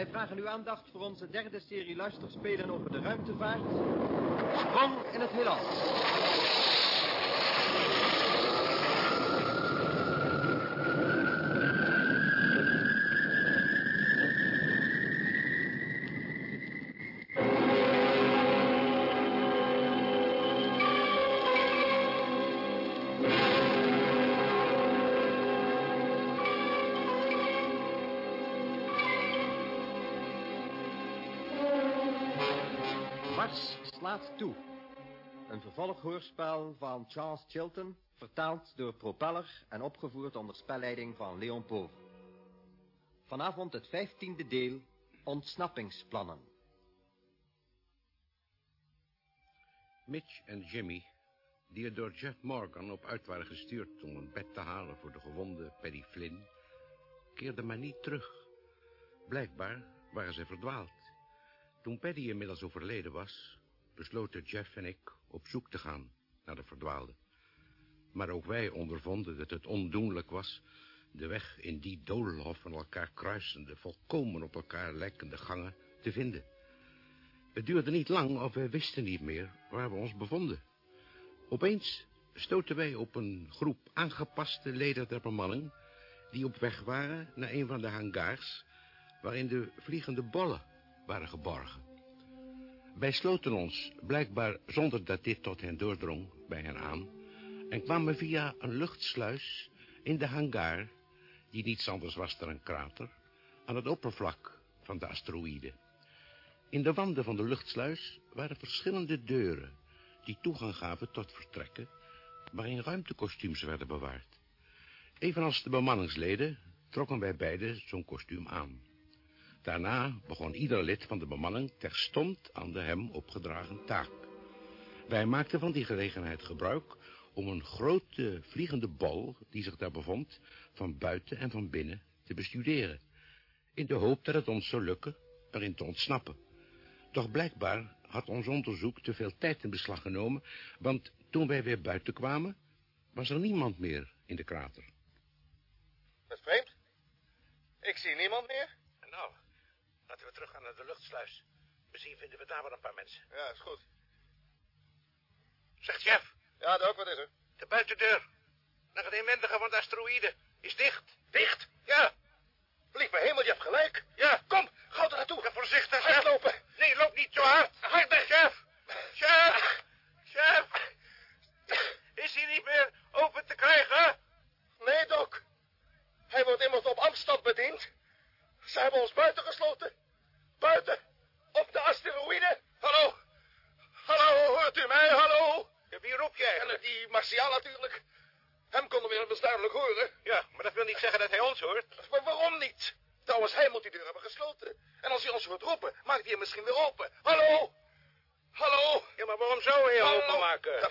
Wij vragen uw aandacht voor onze derde serie luisterspelen over de ruimtevaart. Sprong in het heelal. Slaat toe. Een vervolghoorspel van Charles Chilton, vertaald door Propeller en opgevoerd onder spelleiding van Leon Pover. Vanavond het vijftiende deel, Ontsnappingsplannen. Mitch en Jimmy, die er door Jeff Morgan op uit waren gestuurd om een bed te halen voor de gewonde Paddy Flynn, keerden maar niet terug. Blijkbaar waren ze verdwaald. Toen Paddy inmiddels overleden was, besloten Jeff en ik op zoek te gaan naar de verdwaalde. Maar ook wij ondervonden dat het ondoenlijk was de weg in die doolhof van elkaar kruisende, volkomen op elkaar lijkende gangen te vinden. Het duurde niet lang of wij wisten niet meer waar we ons bevonden. Opeens stoten wij op een groep aangepaste leden der bemanning... die op weg waren naar een van de hangars... waarin de vliegende bollen waren geborgen. Wij sloten ons, blijkbaar zonder dat dit tot hen doordrong, bij hen aan... en kwamen via een luchtsluis in de hangar... die niets anders was dan een krater... aan het oppervlak van de asteroïde. In de wanden van de luchtsluis waren verschillende deuren... die toegang gaven tot vertrekken... waarin ruimtekostuums werden bewaard. Evenals de bemanningsleden trokken wij beiden zo'n kostuum aan. Daarna begon ieder lid van de bemanning terstond aan de hem opgedragen taak. Wij maakten van die gelegenheid gebruik om een grote vliegende bal die zich daar bevond van buiten en van binnen te bestuderen, in de hoop dat het ons zou lukken erin te ontsnappen. Doch blijkbaar had ons onderzoek te veel tijd in beslag genomen, want toen wij weer buiten kwamen, was er niemand meer in de krater. Dat is vreemd. Ik zie niemand meer. Nou, laten we teruggaan naar de luchtsluis. Misschien vinden we daar wel een paar mensen. Ja, is goed. Zegt Jeff, Ja, Doc, wat is er? de buitendeur naar het inwendige van de asteroïde is dicht. Dicht? Ja, Vlieg mijn hemel, je hebt gelijk. ja. Kom, gauw er naartoe. Ja, voorzichtig, Hard Jeff. lopen. Nee, loop niet zo hard. Harder. Chef! Chef! Chef! Is hij niet meer open te krijgen? Nee, Doc. Hij wordt immers op afstand bediend. Ze hebben ons buiten gesloten. Buiten. Op de asteroïde. Hallo. Hallo, hoort u mij? Hallo. Ja, wie roep jij En die Martiaan natuurlijk. Hem konden we immers duidelijk horen. Ja, maar dat wil niet zeggen dat hij ons hoort. Maar waarom niet? Trouwens, hij moet die deur hebben gesloten. En als hij ons hoort roepen, maakt hij hem misschien weer open. Hallo? Hallo? Ja, maar waarom zou hij hem openmaken?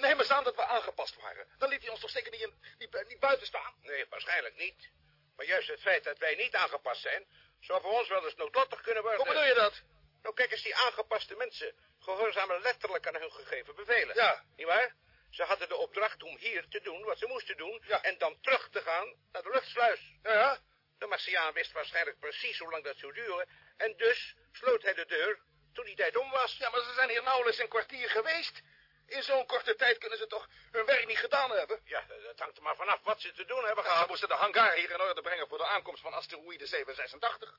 Neem eens aan dat we aangepast waren. Dan liet hij ons toch zeker niet, in, niet, niet buiten staan? Nee, waarschijnlijk niet. Maar juist het feit dat wij niet aangepast zijn... zou voor ons wel eens noodlottig kunnen worden. Hoe bedoel je dat? Nou, kijk eens, die aangepaste mensen... gehoorzamen letterlijk aan hun gegeven bevelen. Ja. Niet waar? Ze hadden de opdracht om hier te doen wat ze moesten doen... Ja. en dan terug te gaan naar de luchtsluis. Ja, ja. De Martiaan wist waarschijnlijk precies hoe lang dat zou duren... en dus sloot hij de deur toen die tijd om was. Ja, maar ze zijn hier nauwelijks een kwartier geweest. In zo'n korte tijd kunnen ze toch hun werk niet gedaan hebben? Ja, dat hangt er maar vanaf wat ze te doen hebben ze gehad. moesten de hangar hier in orde brengen voor de aankomst van asteroïde 786.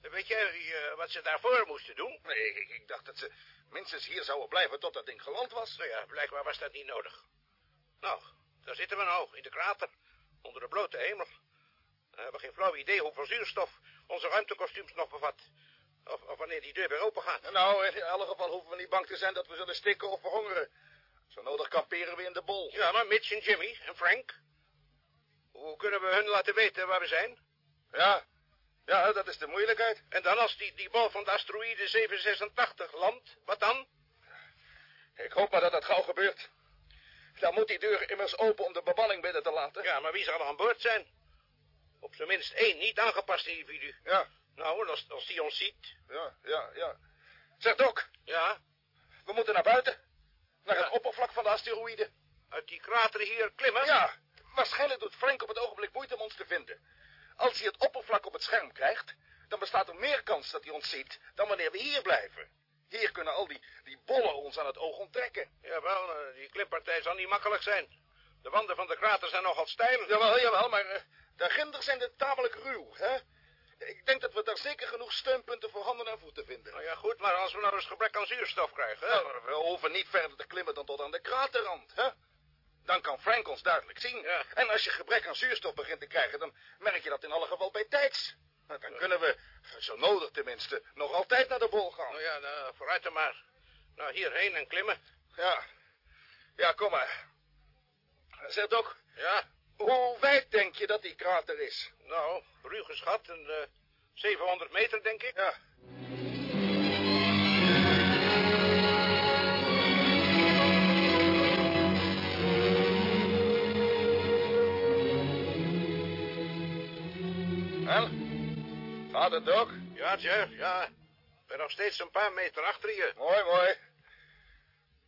Weet jij eh, wat ze daarvoor moesten doen? Nee, ik, ik dacht dat ze minstens hier zouden blijven tot dat ding geland was. Nou ja, blijkbaar was dat niet nodig. Nou, daar zitten we nou, in de krater, onder de blote hemel. We hebben geen flauw idee hoeveel zuurstof onze ruimtekostuums nog bevat. Of, of wanneer die deur weer open gaat. Nou, in alle geval hoeven we niet bang te zijn dat we zullen stikken of verhongeren. Zo nodig kamperen we in de bol. Ja, maar Mitch en Jimmy en Frank... Hoe kunnen we hun laten weten waar we zijn? Ja, ja, dat is de moeilijkheid. En dan als die, die bal van de asteroïde 786 landt, wat dan? Ik hoop maar dat dat gauw gebeurt. Dan moet die deur immers open om de bemanning binnen te laten. Ja, maar wie zal er aan boord zijn? Op zijn minst één niet aangepast individu. ja, Nou, als, als die ons ziet... ja, ja. ja. Zeg Doc, Ja, we moeten naar buiten. Naar Ja. het oppervlak van de asteroïde. uit die krater hier klimmen? Ja, waarschijnlijk doet Frank op het ogenblik moeite om ons te vinden. Als hij het oppervlak op het scherm krijgt, dan bestaat er meer kans dat hij ons ziet dan wanneer we hier blijven. Hier kunnen al die, die bollen ons aan het oog onttrekken. Jawel, eh, die klimpartij zal niet makkelijk zijn. De wanden van de krater zijn nogal steil. Jawel, jawel, maar uh, daarginder zijn de tamelijk ruw, hè? Ik denk dat we daar zeker genoeg steunpunten voor handen en voeten vinden. Nou ja, goed, maar als we nou eens gebrek aan zuurstof krijgen... Nou, we hoeven niet verder te klimmen dan tot aan de kraterrand, hè? Dan kan Frank ons duidelijk zien. Ja. En als je gebrek aan zuurstof begint te krijgen, dan merk je dat in alle geval bij tijds. Nou, dan kunnen we, zo nodig tenminste, nog altijd naar de bol gaan. Nou ja, nou, vooruit dan maar. Nou, hierheen en klimmen. Ja, ja, kom maar. Zeg ook, Ja, hoe wijd denk je dat die krater is? nou, ruw geschat, een eh, 700 meter, denk ik. Ja. En? Gaat het ook? Ja, Jeff, ja. Ik ben nog steeds een paar meter achter je. Mooi, mooi.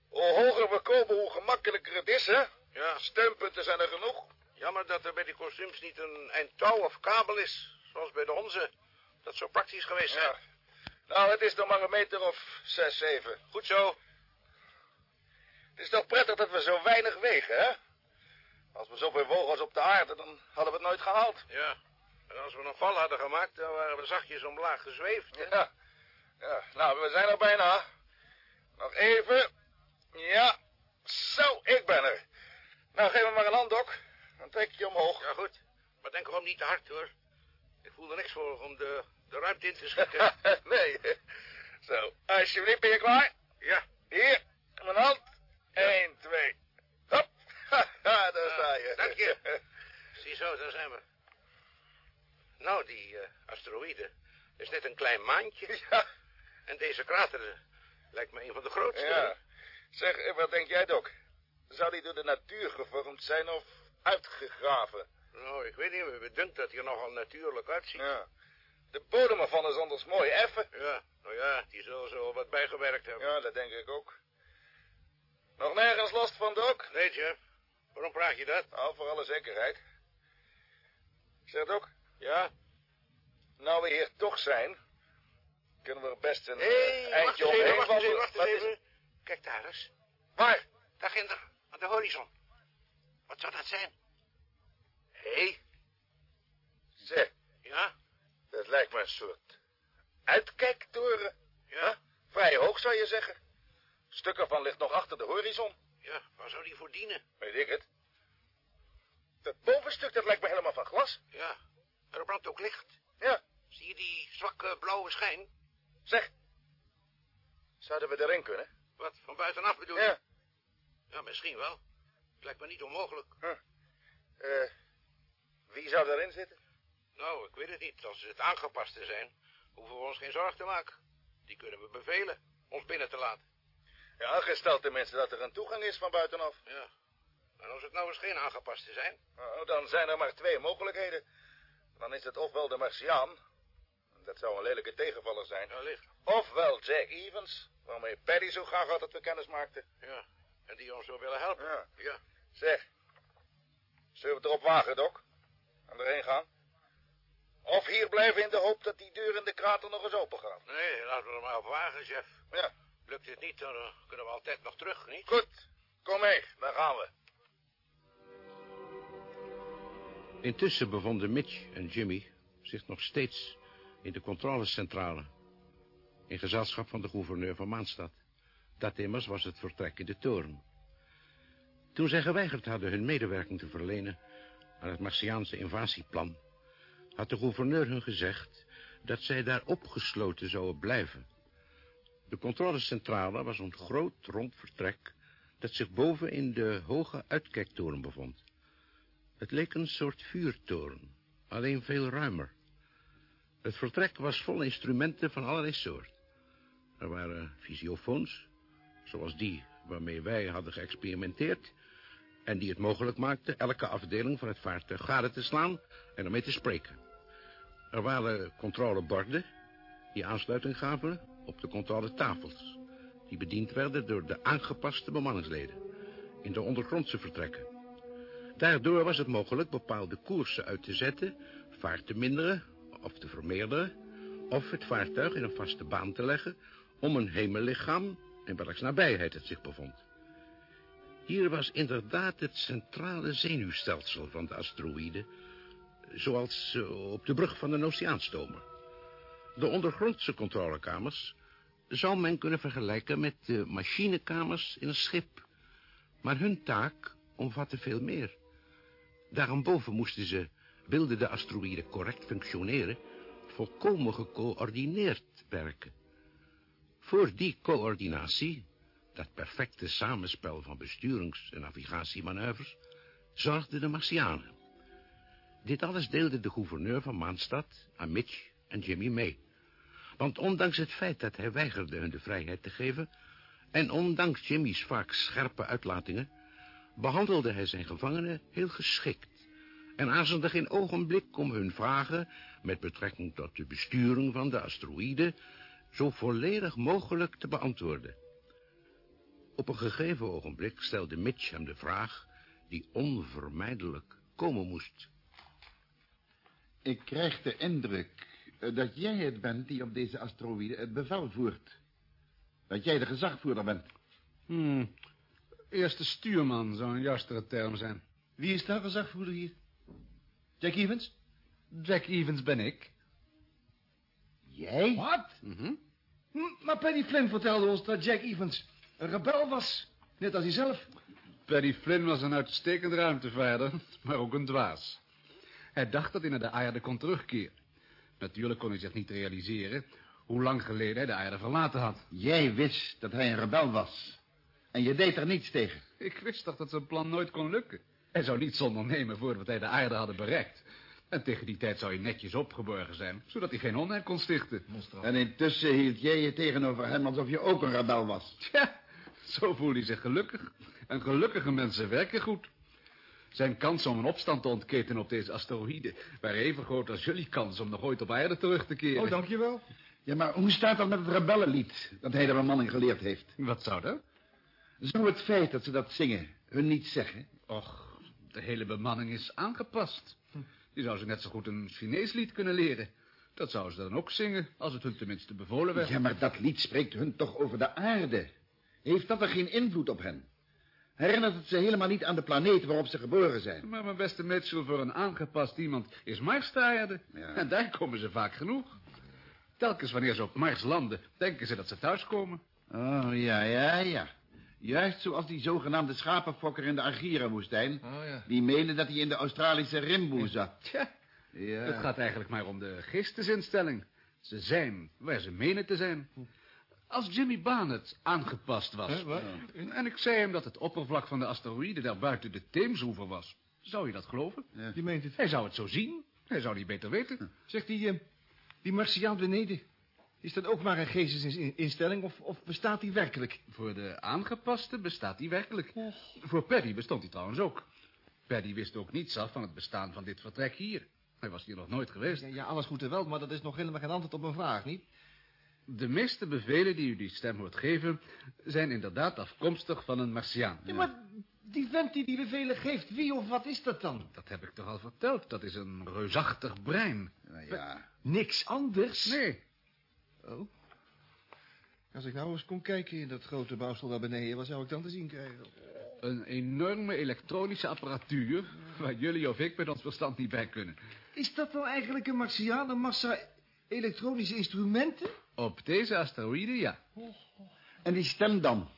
Hoe hoger we komen, hoe gemakkelijker het is, hè? Ja, Steunpunten zijn er genoeg. Jammer dat er bij die kostuums niet een eind touw of kabel is, zoals bij de onze. Dat zou praktisch geweest zijn. Ja. Nou, het is nog maar een meter of zes, zeven. Goed zo. Het is toch prettig dat we zo weinig wegen, hè? Als we zoveel wogen als op de aarde, dan hadden we het nooit gehaald. Ja. En als we een val hadden gemaakt, dan waren we zachtjes omlaag gezweefd. hè? Ja. ja. Nou, we zijn er bijna. Nog even. Ja. Zo, ik ben er. Nou, geef me maar een hand, Doc. Dan trek ik je omhoog. Ja, goed. Maar denk erom niet te hard, hoor. Ik voel er niks voor om de, de ruimte in te schieten. nee. Zo, alsjeblieft, ben je klaar? ja. Hier, mijn hand. Eén, twee. Hop. Daar sta je. dank je. Ziezo, daar zijn we. Nou, die eh, asteroïde is net een klein maantje. Ja, En deze krater eh, lijkt me een van de grootste. ja. Zeg, eh, wat denk jij, Doc? Zou die door de natuur gevormd zijn of uitgegraven? Nou, ik weet niet, maar we denken dat hij er nogal natuurlijk uitziet. Ja. De bodem ervan is anders mooi effen. Ja, nou ja, die zullen zo wat bijgewerkt hebben. Ja, dat denk ik ook. Nog nergens last van, Doc? Nee, Jeff. Waarom vraag je dat? Nou, voor alle zekerheid. Zeg, Doc, Ja? nou we hier toch zijn... kunnen we er best een Hé, eh, eindje even, omheen wacht even, wacht is-. Kijk daar eens. Waar? Daarginder, aan de horizon. Wat zou dat zijn? Hé. Zeg, Ja? dat lijkt me een soort uitkijktoren. Ja? Vrij hoog, zou je zeggen. Stuk ervan ligt nog achter de horizon. Ja, waar zou die voor dienen? Weet ik het. Dat bovenstuk, dat lijkt me helemaal van glas. Ja, er brandt ook licht. Ja, Zie je die zwakke blauwe schijn? zeg. Zouden we erin kunnen? Wat, van buitenaf bedoel je? Ja. Ja, misschien wel. Het lijkt me niet onmogelijk. Eh, wie zou erin zitten? Nou, ik weet het niet. Als het aangepaste zijn, hoeven we ons geen zorg te maken. Die kunnen we bevelen ons binnen te laten. Ja, gesteld tenminste dat er een toegang is van buitenaf. Ja. En als het nou eens geen aangepaste zijn? Nou, dan zijn er maar twee mogelijkheden. Dan is het ofwel de Martiaan. Dat zou een lelijke tegenvaller zijn. Ja, licht. Ofwel Jack Evans, waarmee Paddy zo graag had dat we kennis maakten. Ja. En die ons zou willen helpen. Ja. Ja. Zeg, zullen we het erop wagen, Doc? En erheen gaan? Of hier blijven in de hoop dat die deur in de krater nog eens open gaat? Nee, laten we er maar op wagen, chef. Ja, Lukt dit niet, dan eh, kunnen we altijd nog terug, niet? goed. Kom mee, daar gaan we. Intussen bevonden Mitch en Jimmy zich nog steeds in de controlecentrale. In gezelschap van de gouverneur van Maanstad. Dat immers was het vertrek in de toren. Toen zij geweigerd hadden hun medewerking te verlenen aan het Martiaanse invasieplan, had de gouverneur hun gezegd dat zij daar opgesloten zouden blijven. De controlecentrale was een groot rond vertrek dat zich boven in de hoge uitkijktoren bevond. Het leek een soort vuurtoren, alleen veel ruimer. Het vertrek was vol instrumenten van allerlei soort. Er waren visiofoons, zoals die waarmee wij hadden geëxperimenteerd... en die het mogelijk maakten elke afdeling van het vaartuig gade te slaan en ermee te spreken. Er waren controleborden die aansluiting gaven op de controletafels... die bediend werden door de aangepaste bemanningsleden in de ondergrondse vertrekken. Daardoor was het mogelijk bepaalde koersen uit te zetten, vaart te minderen of te vermeerderen, of het vaartuig in een vaste baan te leggen om een hemellichaam in welks nabijheid het zich bevond. Hier was inderdaad het centrale zenuwstelsel van de asteroïde, zoals eh, op de brug van een oceaanstomer. De ondergrondse controlekamers zou men kunnen vergelijken met de machinekamers in een schip. Maar hun taak omvatte veel meer. Daarboven moesten ze, wilde de asteroïde correct functioneren, volkomen gecoördineerd werken. Voor die coördinatie, dat perfecte samenspel van besturings- en navigatiemanoeuvres, zorgden de Martianen. Dit alles deelde de gouverneur van Maanstad aan Mitch en Jimmy mee. Want ondanks het feit dat hij weigerde hun de vrijheid te geven... en ondanks Jimmy's vaak scherpe uitlatingen... behandelde hij zijn gevangenen heel geschikt... en aarzelde geen ogenblik om hun vragen... met betrekking tot de besturing van de asteroïde... zo volledig mogelijk te beantwoorden. Op een gegeven ogenblik stelde Mitch hem de vraag... die onvermijdelijk komen moest. Ik krijg de indruk eh, dat jij het bent die op deze asteroïde het bevel voert. Dat jij de gezagvoerder bent. Hmm. Eerste stuurman zou een juistere term zijn. Wie is daar gezagvoerder hier? Jack Evans? Jack Evans ben ik. Jij? Wat? Mhm. Hm, Maar Paddy Flynn vertelde ons dat Jack Evans een rebel was. Net als hij zelf. Paddy Flynn was een uitstekend ruimtevaarder, maar ook een dwaas. Hij dacht dat hij naar de aarde kon terugkeren. Natuurlijk kon hij zich niet realiseren hoe lang geleden hij de aarde verlaten had. Jij wist dat hij een rebel was. En je deed er niets tegen. Ik wist toch dat zijn plan nooit kon lukken. Hij zou niets ondernemen voordat hij de aarde hadden bereikt. En tegen die tijd zou hij netjes opgeborgen zijn, zodat hij geen onheil kon stichten. En intussen hield jij je tegenover hem alsof je ook een rebel was. Tja, zo voelde hij zich gelukkig. En gelukkige mensen werken goed. Zijn kans om een opstand te ontketen op deze asteroïde... waren even groot als jullie kans om nog ooit op aarde terug te keren. Oh, dankjewel. Ja, maar hoe staat dat met het rebellenlied dat hij de bemanning geleerd heeft? Wat zou dat? Zou het feit dat ze dat zingen hun niet zeggen? Och, de hele bemanning is aangepast. Die zou ze net zo goed een Chinees lied kunnen leren. Dat zouden ze dan ook zingen, als het hun tenminste bevolen werd. Ja, maar dat lied spreekt hun toch over de aarde. Heeft dat er geen invloed op hen? Herinnert het ze helemaal niet aan de planeet waarop ze geboren zijn? Maar mijn beste Mitchell, voor een aangepast iemand is Mars de aarde. Ja. En daar komen ze vaak genoeg. Telkens wanneer ze op Mars landen, denken ze dat ze thuiskomen. Oh, ja, ja, ja. Juist zoals die zogenaamde schapenfokker in de Argira-woestijn... Oh, ja. die meende dat hij in de Australische Rimboe zat. Tja, Ja. het gaat eigenlijk maar om de geestesinstelling. Ze zijn waar ze menen te zijn. Als Jimmy Barnett aangepast was... Hè, wat? en ik zei hem dat het oppervlak van de asteroïde daar buiten de Theemsoever was... zou je dat geloven? Die meent het. Hij zou het zo zien. Hij zou niet beter weten. Zegt die, eh, die Martiaan beneden. Is dat ook maar een geestesinstelling of, of bestaat die werkelijk? Voor de aangepaste bestaat die werkelijk. Voor Paddy bestond hij trouwens ook. Paddy wist ook niets af van het bestaan van dit vertrek hier. Hij was hier nog nooit geweest. Ja, ja, alles goed en wel, maar dat is nog helemaal geen antwoord op mijn vraag, niet? De meeste bevelen die u die stem hoort geven... zijn inderdaad afkomstig van een Martiaan. Ja, maar die vent die die bevelen geeft, wie of wat is dat dan? Dat heb ik toch al verteld. Dat is een reusachtig brein. Nou ja. Niks anders? Nee, Oh. Als ik nou eens kon kijken in dat grote bouwsel daar beneden, wat zou ik dan te zien krijgen? een enorme elektronische apparatuur... waar jullie of ik met ons verstand niet bij kunnen. Is dat dan eigenlijk een Martiaan, een massa elektronische instrumenten? Op deze asteroïde, ja. En die stem dan?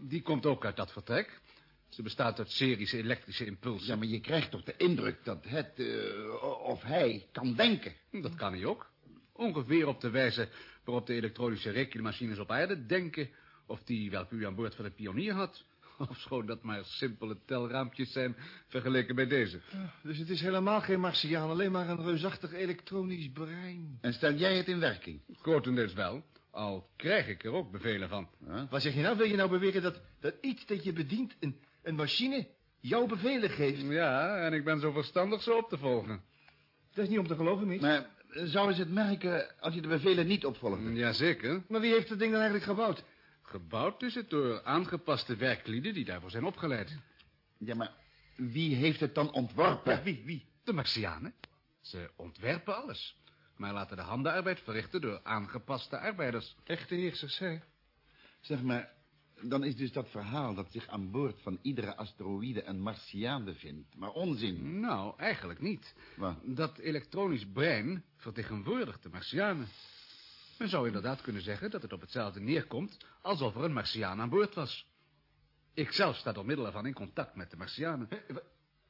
Die komt ook uit dat vertrek. Ze bestaat uit serische elektrische impulsen. Ja, maar je krijgt toch de indruk dat het, eh, of hij, kan denken. Dat kan hij ook. Ongeveer op de wijze waarop de elektronische rekenmachines op aarde denken... of die welke u aan boord van de pionier had. Ofschoon dat maar simpele telraampjes zijn vergeleken bij deze. Dus het is helemaal geen Martiaan, alleen maar een reusachtig elektronisch brein. En stel jij het in werking? Grotendeels wel, al krijg ik er ook bevelen van. Wat zeg je nou? Wil je nou beweren dat, dat iets dat je bedient, een, een machine, jouw bevelen geeft? Ja, en ik ben zo verstandig zo op te volgen. Dat is niet om te geloven, Mitch. Maar eh, zou ze het merken als je de bevelen niet opvolgde? Jazeker. Maar wie heeft dat ding dan eigenlijk gebouwd? Gebouwd is het door aangepaste werklieden die daarvoor zijn opgeleid. Ja, maar wie heeft het dan ontworpen? Ja, wie, wie? De Martianen. Ze ontwerpen alles. maar laten de handenarbeid verrichten door aangepaste arbeiders. Echte heersers, hè? Zeg maar, dan is dus dat verhaal dat zich aan boord van iedere asteroïde een Martiaan bevindt. Maar onzin. Nou, eigenlijk niet. Wat? Dat elektronisch brein vertegenwoordigt de Martianen. Men zou inderdaad kunnen zeggen dat het op hetzelfde neerkomt alsof er een Martiaan aan boord was. Ik zelf sta door middel ervan in contact met de Martianen.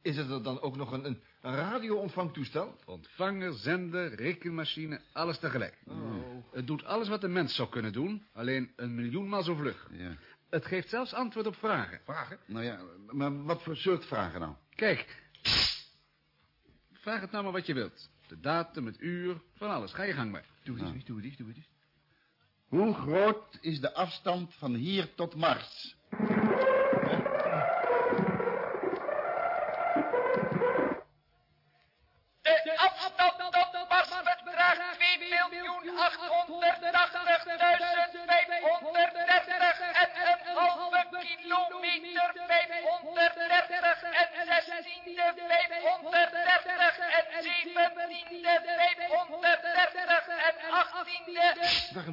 Is het er dan ook nog een, een, radio-ontvangtoestel? Ontvanger, zender, rekenmachine, alles tegelijk. Oh. Het doet alles wat een mens zou kunnen doen, alleen een miljoenmaal zo vlug. Ja. Het geeft zelfs antwoord op vragen. Vragen? Nou ja, maar wat voor soort vragen nou? Kijk. Vraag het nou maar wat je wilt. De datum, het uur, van alles. Ga je gang maar. Doe het eens, doe het eens, doe het eens. Hoe groot is de afstand van hier tot Mars?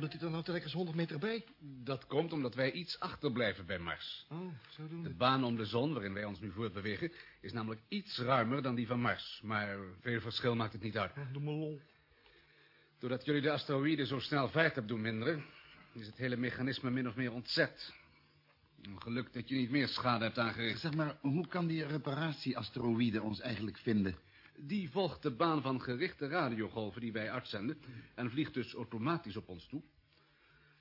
Doet hij dan nou telkens 100 meter bij? Dat komt omdat wij iets achterblijven bij Mars. Oh, zo doen De we. baan om de zon, waarin wij ons nu voortbewegen, is namelijk iets ruimer dan die van Mars. Maar veel verschil maakt het niet uit. Doe me lol. Doordat jullie de asteroïden zo snel vaart hebben doen minderen, is het hele mechanisme min of meer ontzet. Een Geluk dat je niet meer schade hebt aangericht. Zeg maar, hoe kan die reparatie-asteroïde ons eigenlijk vinden? Die volgt de baan van gerichte radiogolven die wij uitzenden en vliegt dus automatisch op ons toe.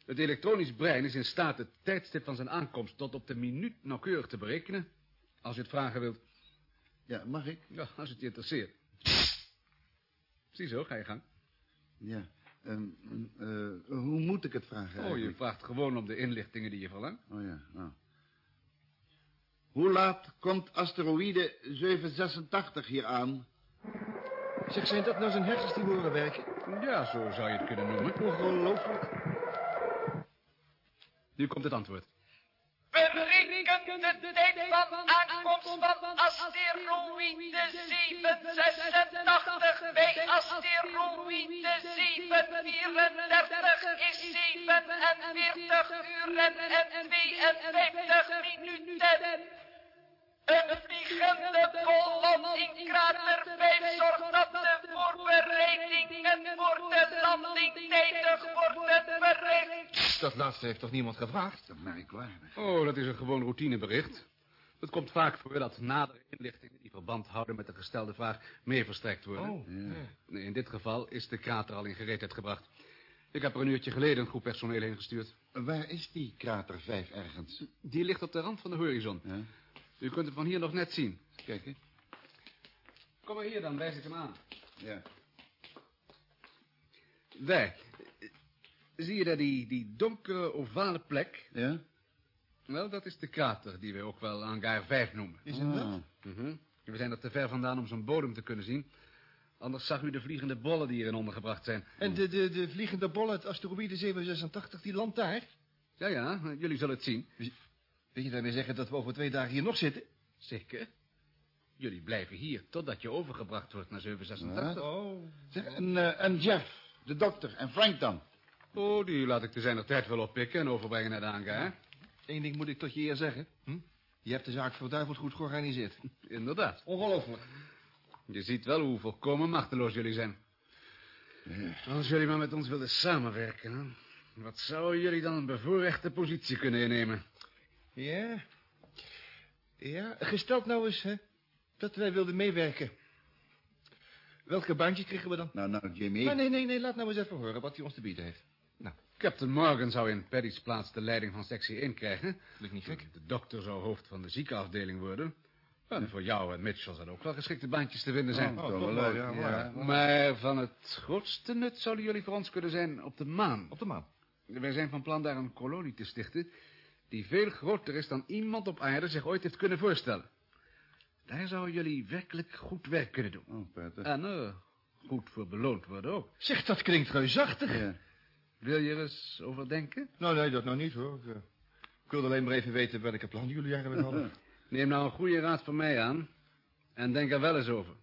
Het elektronisch brein is in staat het tijdstip van zijn aankomst tot op de minuut nauwkeurig te berekenen. Als je het vragen wilt, Ja, mag ik? ja, als het je interesseert. Ziezo, ga je gang. Ja. Ehm, eh, hoe moet ik het vragen Oh, je eigenlijk? vraagt gewoon om de inlichtingen die je verlangt. Oh ja, nou. Hoe laat komt asteroïde 786 hier aan? Zeg, zijn dat nou zijn hersens die horen werken? Ja, zo zou je het kunnen noemen. Ongelooflijk. Nu komt het antwoord. Berekent de tijd van aankomst van asteroïde 786 bij asteroïde 734 is 47 uren en 52 minuten. Een vliegende in krater 5 zorgt dat de voorbereidingen voor de landing tijdig worden verricht. Dat laatste heeft toch niemand gevraagd? Dat merkwaardig. Oh, dat is een gewoon routinebericht. Het komt vaak voor dat nadere inlichtingen die verband houden met de gestelde vraag mee verstrekt worden. Oh, ja. Nee, In dit geval is de krater al in gereedheid gebracht. Ik heb er een uurtje geleden een groep personeel heen gestuurd. Waar is die krater 5 ergens? Die ligt op de rand van de horizon. Ja, U kunt hem van hier nog net zien. kijk hè. Kom maar hier, dan wijs ik hem aan. Ja. Daar. Zie je daar die, die donkere ovale plek? Ja? Wel, dat is de krater die we ook wel hangar 5 noemen. Is het dat? Ah. Mhm. We zijn er te ver vandaan om zijn bodem te kunnen zien. Anders zag u de vliegende bollen die hierin ondergebracht zijn. En de, de, de vliegende bol uit asteroïde 786, die landt daar? Ja, ja, jullie zullen het zien. Wil je daarmee zeggen dat we over twee dagen hier nog zitten? Zeker. Jullie blijven hier totdat je overgebracht wordt naar 786. Oh. Zeg, en, eh, en Jeff, de dokter, en Frank dan? Oh, die laat ik te zijner tijd wel oppikken en overbrengen naar de hangar. Eén ding moet ik tot je eer zeggen. Hm? Je hebt de zaak verduiveld goed georganiseerd. Inderdaad. Ongelooflijk. Je ziet wel hoe volkomen machteloos jullie zijn. Als jullie maar met ons wilden samenwerken, hè? wat zouden jullie dan een bevoorrechte positie kunnen innemen? Ja. Ja, gesteld nou eens, hè, dat wij wilden meewerken. Welke baantje kregen we dan? Nou, nou, Jimmy. Ah, nee, nee, nee, laat nou eens even horen wat hij ons te bieden heeft. Nou, Captain Morgan zou in Paddy's plaats de leiding van sectie 1 krijgen. klinkt niet gek. De dokter zou hoofd van de ziekenafdeling worden. En voor jou en Mitchell zouden ook wel geschikte bandjes te vinden zijn. Oh, wel leuk. ja, ja. Maar van het grootste nut zouden jullie voor ons kunnen zijn op de maan. Op de maan. Wij zijn van plan daar een kolonie te stichten... die veel groter is dan iemand op aarde zich ooit heeft kunnen voorstellen. Daar zouden jullie werkelijk goed werk kunnen doen. Oh, Peter. En eh, goed voor beloond worden ook. Zeg, dat klinkt reusachtig. Ja. Wil je er eens over denken? Nou, nee, dat nou niet, hoor. Ik, eh, ik wilde alleen maar even weten welke plan jullie eigenlijk hadden. Neem nou een goede raad van mij aan... en denk er wel eens over.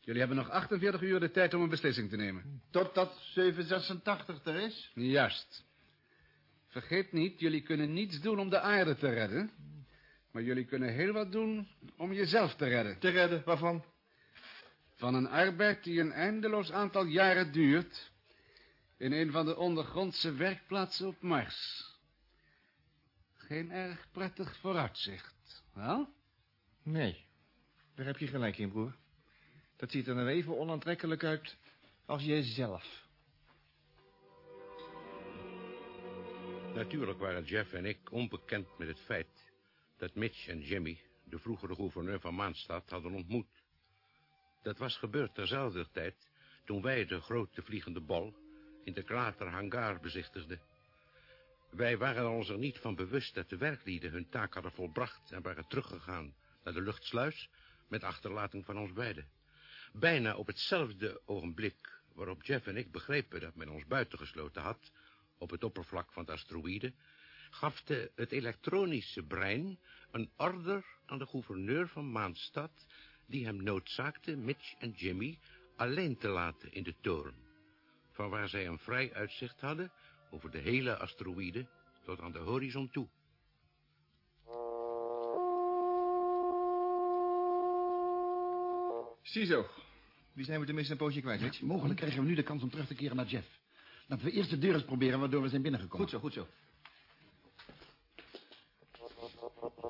Jullie hebben nog 48 uur de tijd om een beslissing te nemen. Totdat 786 er is. Juist. Vergeet niet, jullie kunnen niets doen om de aarde te redden. Maar jullie kunnen heel wat doen om jezelf te redden. Te redden, waarvan? Van een arbeid die een eindeloos aantal jaren duurt... in een van de ondergrondse werkplaatsen op Mars. Geen erg prettig vooruitzicht, wel? Nee, daar heb je gelijk in, broer. Dat ziet er nou even onaantrekkelijk uit als jijzelf. Natuurlijk waren Jeff en ik onbekend met het feit dat Mitch en Jimmy, de vroegere gouverneur van Maanstad, hadden ontmoet. Dat was gebeurd terzelfde tijd toen wij de grote vliegende bal in de krater hangar bezichtigden. Wij waren ons er niet van bewust dat de werklieden hun taak hadden volbracht en waren teruggegaan naar de luchtsluis met achterlating van ons beiden. Bijna op hetzelfde ogenblik waarop Jeff en ik begrepen dat men ons buitengesloten had op het oppervlak van de asteroïde, gaf de, het elektronische brein een order aan de gouverneur van Maanstad, die hem noodzaakte Mitch en Jimmy alleen te laten in de toren, van waar zij een vrij uitzicht hadden over de hele asteroïde tot aan de horizon toe. Ziezo, die zijn we tenminste een poosje kwijt, Mitch. Mogelijk krijgen we nu de kans om terug te keren naar Jeff. Laten we eerst de deur eens proberen waardoor we zijn binnengekomen. Goed zo, goed zo.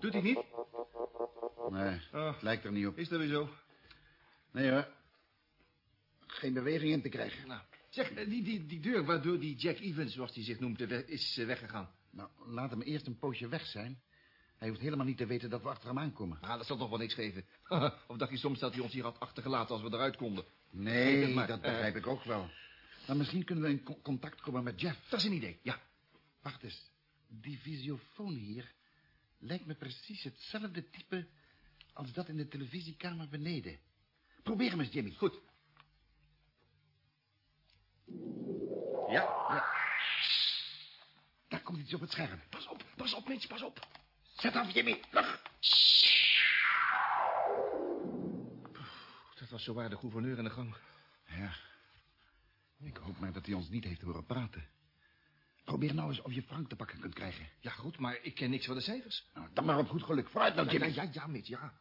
Doet hij niet? Nee, Oh, het lijkt er niet op. is dat weer zo? Nee hoor. Geen beweging in te krijgen. Nou, zeg, eh, die, die, die deur waardoor die Jack Evans, zoals hij zich noemt, eh, is eh, weggegaan. Nou, laat hem eerst een poosje weg zijn. Hij hoeft helemaal niet te weten dat we achter hem aankomen. Ah, dat zal toch wel niks geven. of dacht je soms dat hij ons hier had achtergelaten als we eruit konden? Nee, dat begrijp ik ook wel. Maar misschien kunnen we in co- contact komen met Jeff. Dat is een idee, ja. Wacht eens. Die visiofoon hier lijkt me precies hetzelfde type als dat in de televisiekamer beneden. Probeer hem eens, Jimmy. Goed. Ja, ja. Daar komt iets op het scherm. Pas op, pas op, Mitch, pas op. Zet af, Jimmy. Vlug. Dat was zowaar de gouverneur in de gang. Ja. Ik hoop maar dat hij ons niet heeft horen praten. Probeer nou eens of je Frank te pakken kunt krijgen. Ja, goed, maar ik ken niks van de cijfers. Nou, dan maar op goed geluk. Vooruit nou, Jimmy. ja, ja, ja, Mitch, ja.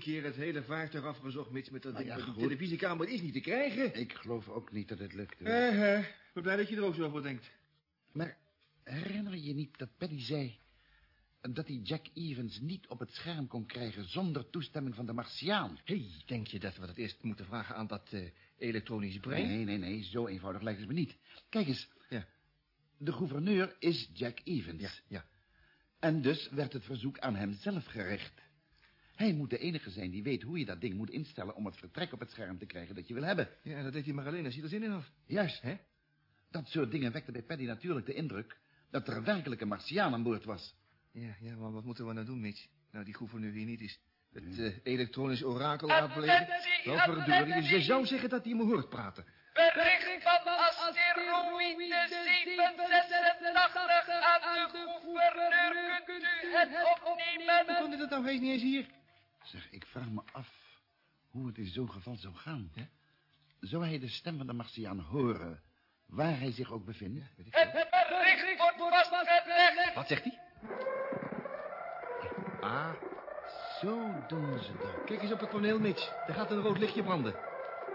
Keer het hele vaartuig afgezocht, Mitch, met dat Nou ding. ja, die televisiekamer is niet te krijgen. Ik geloof ook niet dat het lukt. Eh, eh, ik ben blij dat je er ook zo over denkt. Maar herinner je je niet dat Paddy zei... dat hij Jack Evans niet op het scherm kon krijgen... zonder toestemming van de Martiaan? Hé, hey, denk je dat we dat eerst moeten vragen aan dat eh elektronisch brein? Nee, nee, nee, zo eenvoudig lijkt het me niet. Kijk eens. Ja. De gouverneur is Jack Evans. Ja, ja. En dus werd het verzoek aan hem zelf gericht. Hij moet de enige zijn die weet hoe je dat ding moet instellen... om het vertrek op het scherm te krijgen dat je wil hebben. Ja, dat deed hij maar alleen als hij er zin in had. Juist. Hè? Dat soort dingen wekte bij Paddy natuurlijk de indruk... dat er werkelijk een Martiaan aan boord was. Ja, ja, maar wat moeten we nou doen, Mitch? Nou, die gouverneur hier niet is. Het eh, elektronisch orakel uitbeleven. Wel verdorie, je zou zeggen dat hij me hoort praten. Bericht van asteroïde 786 aan de gouverneur. Kunt u het Hoe opnemen? kon dit nou? Hij is niet eens hier. Zeg, ik vraag me af hoe het in zo'n geval zou gaan. Ja? Zou hij de stem van de Martiaan horen, waar hij zich ook bevindt? Het bericht wordt vastgelegd. Wat zegt hij? Ah, Zo doen ze dat. kijk eens op het toneel, Mitch. Daar gaat een rood lichtje branden.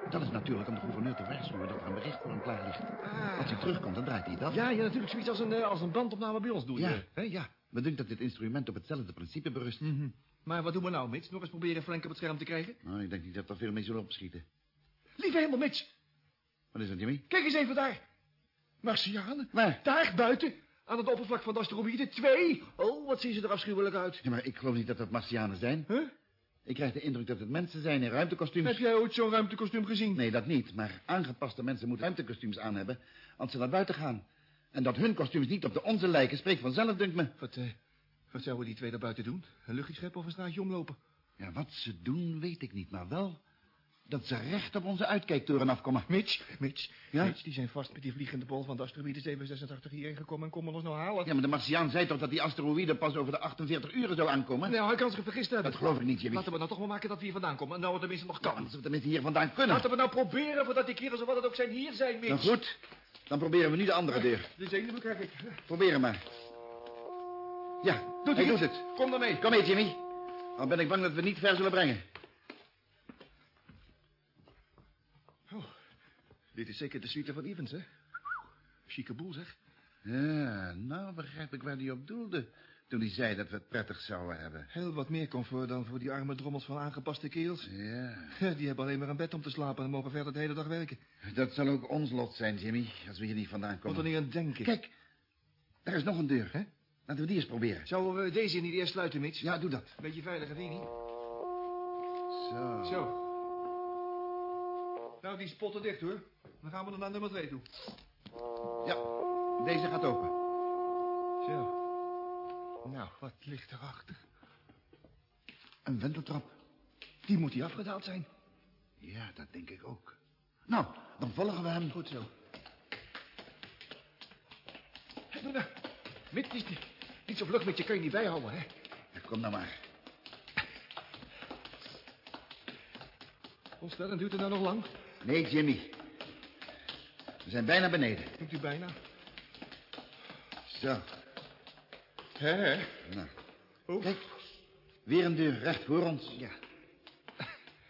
Dat is natuurlijk om de gouverneur te waarschuwen dat er een bericht voor hem klaar ligt. Ah. Als hij terugkomt, dan draait hij af. Ja, ja, natuurlijk zoiets als een, eh, als een bandopname bij ons doen. Ja. Hè, ja. Me dunkt dat dit instrument op hetzelfde principe berust. Mhm. Maar wat doen we nou, Mitch? Nog eens proberen Frank op het scherm te krijgen? Nou, ik denk niet dat er veel mee zullen opschieten. Lieve hemel, Mitch. Wat is dat, Jimmy? Kijk eens even daar. Martianen. Waar? Daar buiten. Aan het oppervlak van de asteroïde. Twee. Oh, wat zien ze er afschuwelijk uit. Ja, maar ik geloof niet dat dat Martianen zijn. Huh? Ik krijg de indruk dat het mensen zijn in ruimtekostuums. Heb jij ooit zo'n ruimtekostuum gezien? Nee, dat niet. Maar aangepaste mensen moeten ruimtekostuums aan hebben als ze naar buiten gaan. En dat hun kostuums niet op de onze lijken, spreekt vanzelf, dunkt me. Wat, eh, wat zouden die twee daar buiten doen? Een luchtje scheppen of een straatje omlopen? Ja, wat ze doen, weet ik niet, maar wel dat ze recht op onze uitkijktoren afkomen. Mitch, Mitch, Ja? Mitch, die zijn vast met die vliegende bol van de asteroïde 786 hierheen gekomen en komen ons nou halen. Ja, maar de Martiaan zei toch dat die asteroïde pas over de 48 uren zou aankomen? Nou, hij kan zich vergist hebben. Dat geloof ik niet, Jimmy. Laten we nou toch maar maken dat we hier vandaan komen. En nou, het tenminste nog Ja, kan. als we tenminste hier vandaan kunnen. Laten we nou proberen voordat die kerels of wat het ook zijn hier zijn, Mitch. Nou goed, dan proberen we nu de andere deur. De zenuwen krijg ik. Probeer hem maar. Ja, Doet hij hij doet het? Kom dan mee. Kom mee, Jimmy. Dan ben ik bang dat we niet ver zullen brengen. Dit is zeker de suite van Evans, hè? Chique boel, zeg. Ja, nou begrijp ik waar hij op doelde. Toen hij zei dat we het prettig zouden hebben. Heel wat meer comfort dan voor die arme drommels van aangepaste kerels. Ja, Die hebben alleen maar een bed om te slapen en mogen verder de hele dag werken. dat zal ook ons lot zijn, Jimmy, als we hier niet vandaan Wat komen. er niet aan denken. Kijk, daar is nog een deur. Hè? Laten we die eens proberen. Zouden we deze niet eerst sluiten, Mitch? Ja, doe dat. Beetje veiliger, vind je niet? Zo. Zo. Nou, die is potten dicht, hoor. Dan gaan we dan naar nummer 2 toe. Ja, deze gaat open. Zo. Nou, wat ligt erachter? Een wenteltrap. Die moet hier afgedaald zijn. Ja, dat denk ik ook. Nou, dan volgen we hem. Goed zo. Nou. Mitch, niet, zo vlug met je kun je niet bijhouden, hè? Ja, kom nou maar. Ontstellend, duurt het nou nog lang? Nee, Jimmy. We zijn bijna beneden. Doet u bijna? Zo. Hè, hè? Nou, Oef. kijk. Weer een deur recht voor ons. Ja.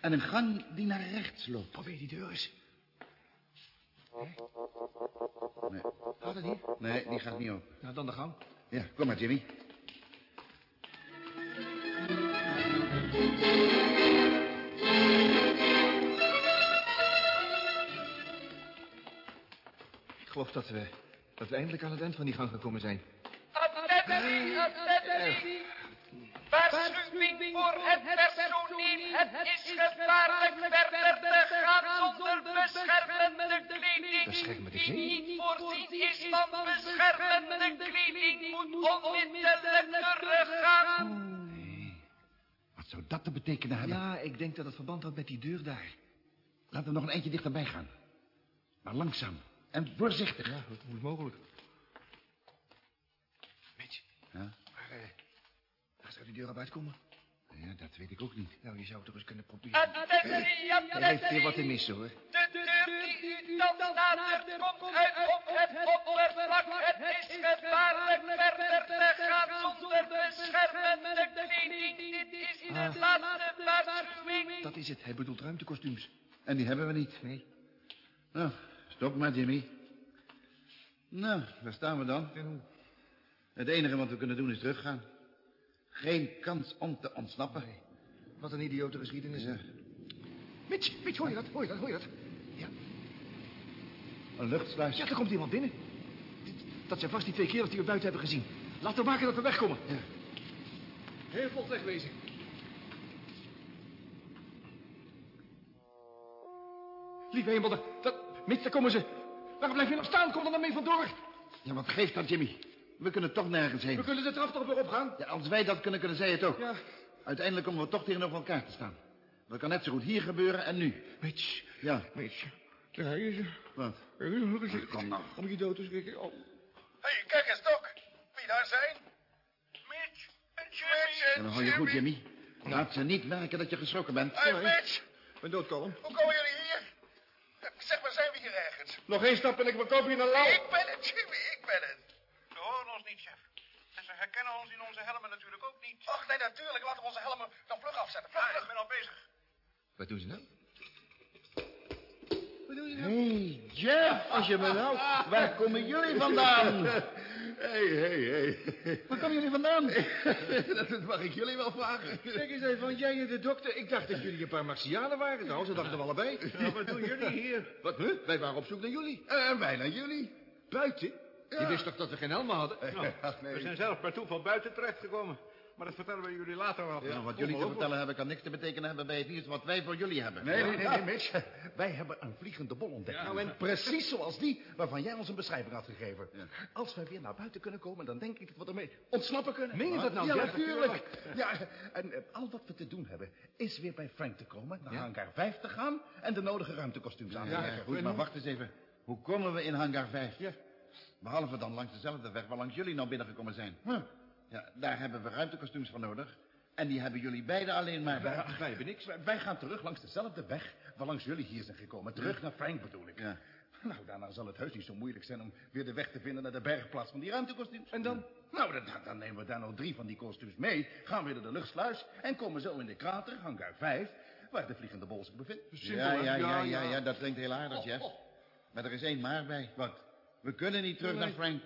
En een gang die naar rechts loopt. Probeer die deur eens. Nee, Gaat het niet? nee die gaat niet open. Nou, dan de gang. Ja, kom maar, Jimmy. Ik geloof dat we, dat we eindelijk aan het eind van die gang gekomen zijn. Attentie, attentie. Waarschuwing voor het personeel. Het is gevaarlijk verder te gaan zonder beschermende kleding. Beschermende Wie kleding? niet voorzien is van beschermende kleding moet onmiddellijk teruggaan. Nee. Wat zou dat te betekenen hebben? Ja, ik denk dat het verband houdt met die deur daar. Laten we nog een eindje dichterbij gaan. Maar langzaam. En voorzichtig. Ja, dat moet mogelijk. Mitch, Ja? Waar zou die deur op uitkomen? Ja, dat weet ik ook niet. Nou, je zou het toch eens kunnen proberen. Er heeft weer wat te missen, hoor. De deur die u dan nadert komt uit op het oppervlak. Het is gevaarlijk verder te gaan zonder beschermende kleding. Dit is de laatste waarschuwing. Dat is het. Hij bedoelt ruimtekostuums. En die hebben we niet. Nee. Nou, stop maar, Jimmy. Nou, daar staan we dan. Het enige wat we kunnen doen is teruggaan. Geen kans om te ontsnappen. Wat een idiote geschiedenis. Ja. Mitch, Mitch, hoor je dat? Hoor je dat? Hoor je dat? Ja, Een luchtsluis. ja, er komt iemand binnen. Dat zijn vast die twee kerels die we buiten hebben gezien. Laten we maken dat we wegkomen. Ja. Heel vlot wegwezen. Lieve hemel, dat... dat Mitch, daar komen ze. Waarom blijf je nog staan? Kom er dan mee vandoor. Ja, wat geeft dat, Jimmy? We kunnen toch nergens heen. We kunnen de trap toch weer opgaan? Ja, als wij dat kunnen, kunnen zij het ook. Ja. Uiteindelijk komen we toch tegenover elkaar te staan. Dat kan net zo goed hier gebeuren en nu. Mitch, Ja, Mitch. Daar is ze. wat? Er is nog eens. Kom nou. Om je dood te schrikken. Oh. Hé, hey, kijk eens, Doc. Wie daar zijn? Mitch en Jimmy. En dan hou je goed, Jimmy. Laat ze niet merken dat je geschrokken bent. Hé, hey, Mitch. Ik ben doodkalm. Hoe komen jullie hier? Zeg maar, zijn we hier ergens? Nog één stap en ik verkoop je een lauw. Ik ben het, Jimmy, ik ben het. Ze horen ons niet, chef. En ze herkennen ons in onze helmen Och, nee, natuurlijk. Laten we onze helmen dan vlug afzetten. Vlug, Ja, ik vlug. ben al bezig. Wat doen ze nou? Wat doen ze nou? Hey, Jeff, als je me nou... Waar komen jullie vandaan? Hé, hé, hé. Waar komen jullie vandaan? Dat mag ik jullie wel vragen. Kijk eens even, want jij en de dokter... Ik dacht dat jullie een paar Martianen waren. Nou, ze dachten we allebei. Ja, wat doen jullie hier? Wat, huh? Wij waren op zoek naar jullie. En wij naar jullie. Buiten? Je wist toch dat we geen helmen hadden? Nou, we zijn zelf per toeval buiten terechtgekomen. Maar dat vertellen we jullie later wel. Nou, wat jullie te vertellen hebben kan niks te betekenen hebben bij het nieuws wat wij voor jullie hebben. Nee, nee, nee, nee, Mitch. Wij hebben een vliegende bol ontdekt. nou, en precies zoals die waarvan jij ons een beschrijving had gegeven. Als wij weer naar buiten kunnen komen, dan denk ik dat we ermee ontsnappen kunnen. Meen je dat nou, Ja, natuurlijk. Ja, en eh, al wat we te doen hebben, is weer bij Frank te komen, naar hangar 5 te gaan en de nodige ruimtekostuums aan te Ja, trekken. goed, maar wacht eens even. Hoe komen we in hangar 5? Behalve dan langs dezelfde weg waar langs jullie nou binnengekomen zijn. Ja, daar hebben we ruimtekostuums voor nodig. En die hebben jullie beiden alleen maar. Wij, wij hebben niks. Wij, wij gaan terug langs dezelfde weg waarlangs jullie hier zijn gekomen. Terug naar Frank bedoel ik. Ja. Nou, daarna zal het heus niet zo moeilijk zijn om weer de weg te vinden naar de bergplaats van die ruimtekostuums. En dan? Nou, dan, dan nemen we daar nog drie van die kostuums mee, gaan weer naar de luchtsluis en komen zo in de krater, hangar 5, waar de vliegende bol zich bevindt. Ja, ja, ja, ja, ja, dat klinkt heel aardig, Jeff. Maar er is één maar bij. Wat? We kunnen niet terug naar Frank.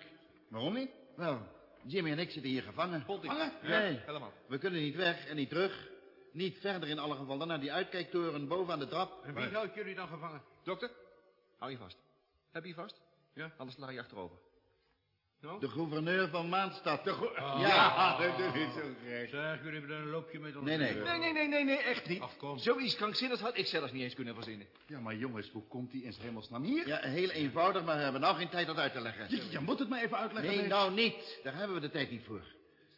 Waarom niet? Wel, Jimmy en ik zitten hier gevangen. Vangen? Nee, helemaal. we kunnen niet weg en niet terug. Niet verder in alle gevallen dan naar die uitkijktoren boven aan de trap. En wie houdt jullie dan gevangen? Dokter, hou je vast. Heb je je vast? Ja. Anders sla je achterover. De gouverneur van Maanstad. De Ja, dat is niet zo gek. Zeg, jullie hebben een loopje met ons. Nee, nee. Nee, nee, nee, nee, nee, echt niet. Ach, kom. Zoiets krankzinnigs had ik zelfs niet eens kunnen verzinnen. Ja, maar jongens, hoe komt die in zijn hemelsnaam hier? Ja, heel eenvoudig, maar we hebben nou geen tijd dat uit te leggen. Je, je moet het me even uitleggen. Nee, Mitch. nou niet. Daar hebben we de tijd niet voor.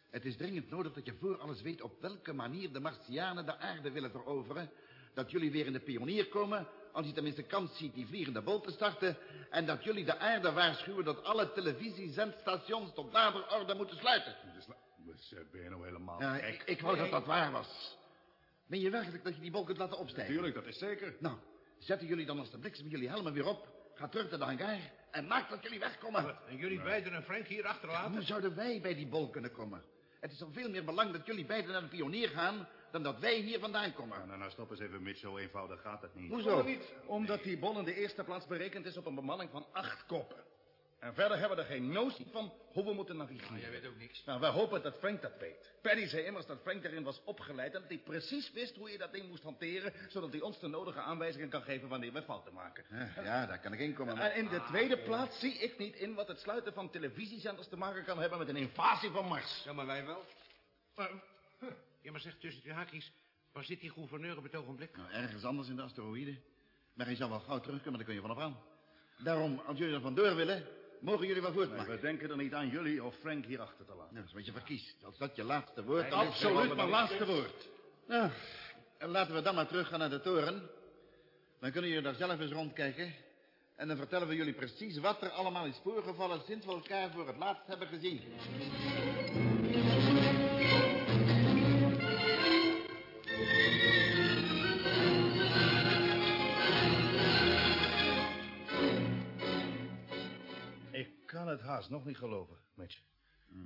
Het is dringend nodig dat je voor alles weet op welke manier de Martianen de aarde willen veroveren. Dat jullie weer in de pionier komen, als je tenminste kans ziet die vliegende bol te starten. En dat jullie de aarde waarschuwen dat alle televisiezendstations tot nader orde moeten sluiten. Dus, dus, ben je nou helemaal Ja, gek? ik, ik wou dat dat waar was. Ben je werkelijk dat je die bol kunt laten opstijgen? Tuurlijk, dat is zeker. Nou, zetten jullie dan als de bliksem jullie helmen weer op. Ga terug naar de hangar en maak dat jullie wegkomen. En jullie beiden en Frank hier achterlaten? Hoe zouden wij bij die bol kunnen komen? Het is al veel meer belang dat jullie beiden naar de pionier gaan... dan dat wij hier vandaan komen. Nou, nou, stop eens even, Mitch. Zo eenvoudig gaat het niet. Hoezo? Omdat die bol in de eerste plaats berekend is op een bemanning van acht koppen. En verder hebben we er geen notie van hoe we moeten navigeren. jij weet ook niks. Nou, wij hopen dat Frank dat weet. Paddy zei immers dat Frank erin was opgeleid... en dat hij precies wist hoe je dat ding moest hanteren... zodat hij ons de nodige aanwijzingen kan geven wanneer we fouten maken. Ja, ja, daar kan ik in komen. maar- En in de tweede plaats zie ik niet in wat het sluiten van televisiezenders te maken kan hebben... met een invasie van Mars. Ja, maar wij wel. Maar, ja, maar zeg tussen de haakjes, waar zit die gouverneur op het ogenblik? Nou, ergens anders in de asteroïde. Maar hij zal wel gauw terugkomen, daar kun je vanaf aan. Daarom, als jullie er vandoor willen, mogen jullie wel voortmaken. We denken er niet aan jullie of Frank hier achter te laten. Nou, dat is wat je verkiest. Als dat je laatste woord is... Absoluut mijn laatste woord. Nou, en laten we dan maar teruggaan naar de toren. Dan kunnen jullie daar zelf eens rondkijken. En dan vertellen we jullie precies wat er allemaal is voorgevallen sinds we elkaar voor het laatst hebben gezien. Het haast nog niet geloven, Mitch.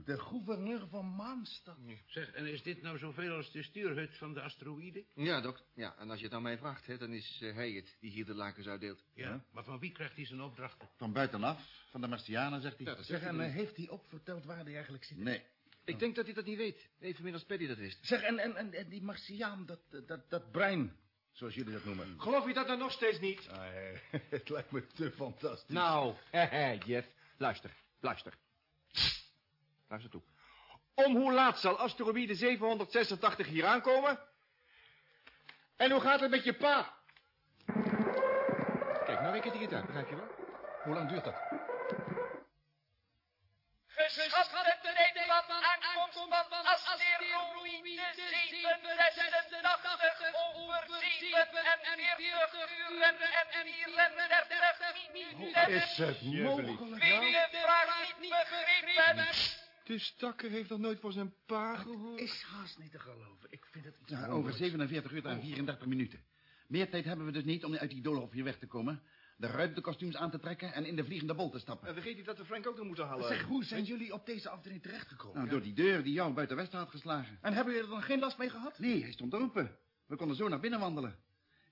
De gouverneur van Maanstad. Zeg, en is dit nou zoveel als de stuurhut van de asteroïde? Ja, dok. Ja, en als je het aan mij vraagt, hè, dan is eh, hij het die hier de lakens uitdeelt. Ja. Maar van wie krijgt hij zijn opdrachten? Van buitenaf, van de Martianen, zegt hij. Ja, Zeg, zegt en hij eh, heeft hij ook verteld waar hij eigenlijk zit? Nee. Ik denk dat hij dat niet weet. Evenmin als Paddy dat wist. Zeg, en, en, en, en die Martiaan, dat, dat, dat brein, zoals jullie dat noemen. Geloof je dat nou nog steeds niet? Ah, eh, het lijkt me te fantastisch. Nou, hehe, Jeff. Luister, luister. Luister toe. Om hoe laat zal asteroïde 786 hier aankomen? En hoe gaat het met je pa? Kijk, nou rekent hij het uit, begrijp je wel? Hoe lang duurt dat? Geschatte tijd van aankomst van asteroïde 786 over 47 uren en 34 minuten. Is het mogelijk? Wie de vraag niet begrepen? Dus Takker heeft nog nooit voor zijn pa gehoord? Is haast niet te geloven. Ik vind het iets Ja, over wonderlijks. 47 uur en 34 minuten. Meer tijd hebben we dus niet om uit die doolhof hier weg te komen. De ruimtekostuums aan te trekken en in de vliegende bol te stappen. En vergeet niet dat we Frank ook nog moeten halen. Zeg, hoe zijn jullie op deze afdeling terechtgekomen? Nou, door die deur die jou buiten Westen had geslagen. En hebben jullie er dan geen last mee gehad? Nee, hij stond open. We konden zo naar binnen wandelen.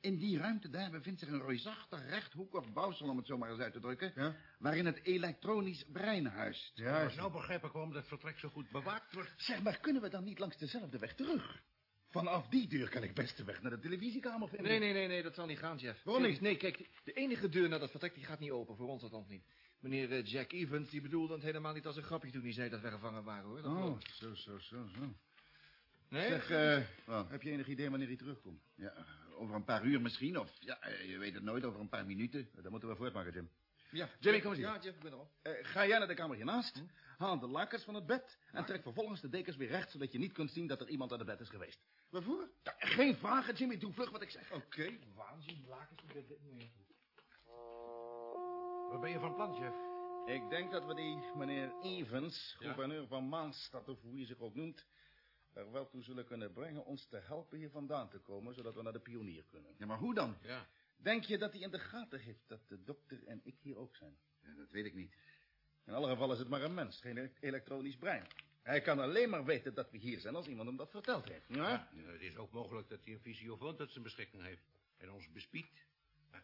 In die ruimte daar bevindt zich een reusachtig rechthoekig bouwsel, om het zo maar eens uit te drukken. Ja. Waarin het elektronisch brein huist. Maar nou begrijp ik waarom dat vertrek zo goed bewaakt wordt. Zeg, maar kunnen we dan niet langs dezelfde weg terug? Vanaf die deur kan ik best de weg naar de televisiekamer vinden. Nee, nee, nee, nee, dat zal niet gaan, Jeff. Waarom Nee, niet? Nee, kijk, de enige deur naar dat vertrek die gaat niet open, voor ons althans niet. Meneer eh, Jack Evans, die bedoelde het helemaal niet als een grapje toen hij zei dat we gevangen waren, hoor. Dat Oh, zo, zo, zo, zo. Nee? Zeg, eh, heb je enig idee wanneer hij terugkomt? Ja, over een paar uur misschien, of ja, eh, je weet het nooit, over een paar minuten. Dan moeten we voortmaken, Jim. Ja. Jimmy, kom eens hier. Ja, Jeff, ik ben erop. Eh, ga jij naar de kamer hiernaast, haal de lakens van het bed... en trek vervolgens de dekens weer recht... zodat je niet kunt zien dat er iemand aan het bed is geweest. Waarvoor? Ja, geen vragen, Jimmy. Doe vlug wat ik zeg. Oké. Waanzin, lakens op dit niet Wat ben je van plan, Jeff? Ik denk dat we die meneer Evans, Ja? gouverneur van Maanstad... of hoe hij zich ook noemt... er wel toe zullen kunnen brengen ons te helpen hier vandaan te komen... zodat we naar de pionier kunnen. Ja, maar hoe dan? Ja. Denk je dat hij in de gaten heeft dat de dokter en ik hier ook zijn? Ja, dat weet ik niet. In alle gevallen is het maar een mens, geen elektronisch brein. Hij kan alleen maar weten dat we hier zijn als iemand hem dat verteld heeft. Ja? Ja, het is ook mogelijk dat hij een visiofoon tot zijn beschikking heeft. En ons bespiedt.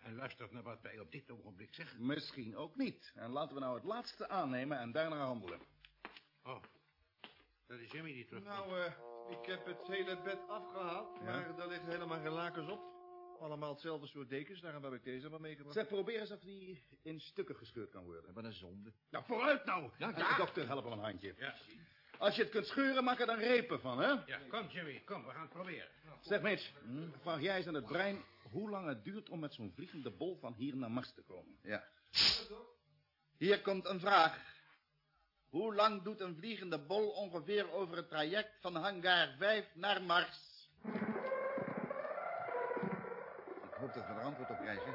En- luistert naar wat wij op dit ogenblik zeggen. Misschien ook niet. En laten we nou het laatste aannemen en daarna handelen. Oh, dat is Jimmy die terugkomt. Nou, eh, ik heb het hele bed afgehaald, Ja? maar daar liggen helemaal geen lakens op. Allemaal hetzelfde soort dekens, daarom heb ik deze maar meegebracht. Zeg, probeer eens of die in stukken gescheurd kan worden. Wat een zonde. Nou, vooruit nou! Ja, de dokter, help hem een handje. Ja. Als je het kunt scheuren, maak er dan repen van, hè? ja, kom Jimmy, kom, we gaan het proberen. Zeg, Mitch, vraag jij eens aan het brein hoe lang het duurt om met zo'n vliegende bol van hier naar Mars te komen. Ja. Hier komt een vraag. Hoe lang doet een vliegende bol ongeveer over het traject van hangar 5 naar Mars? Ik hoop dat we er antwoord op krijgen.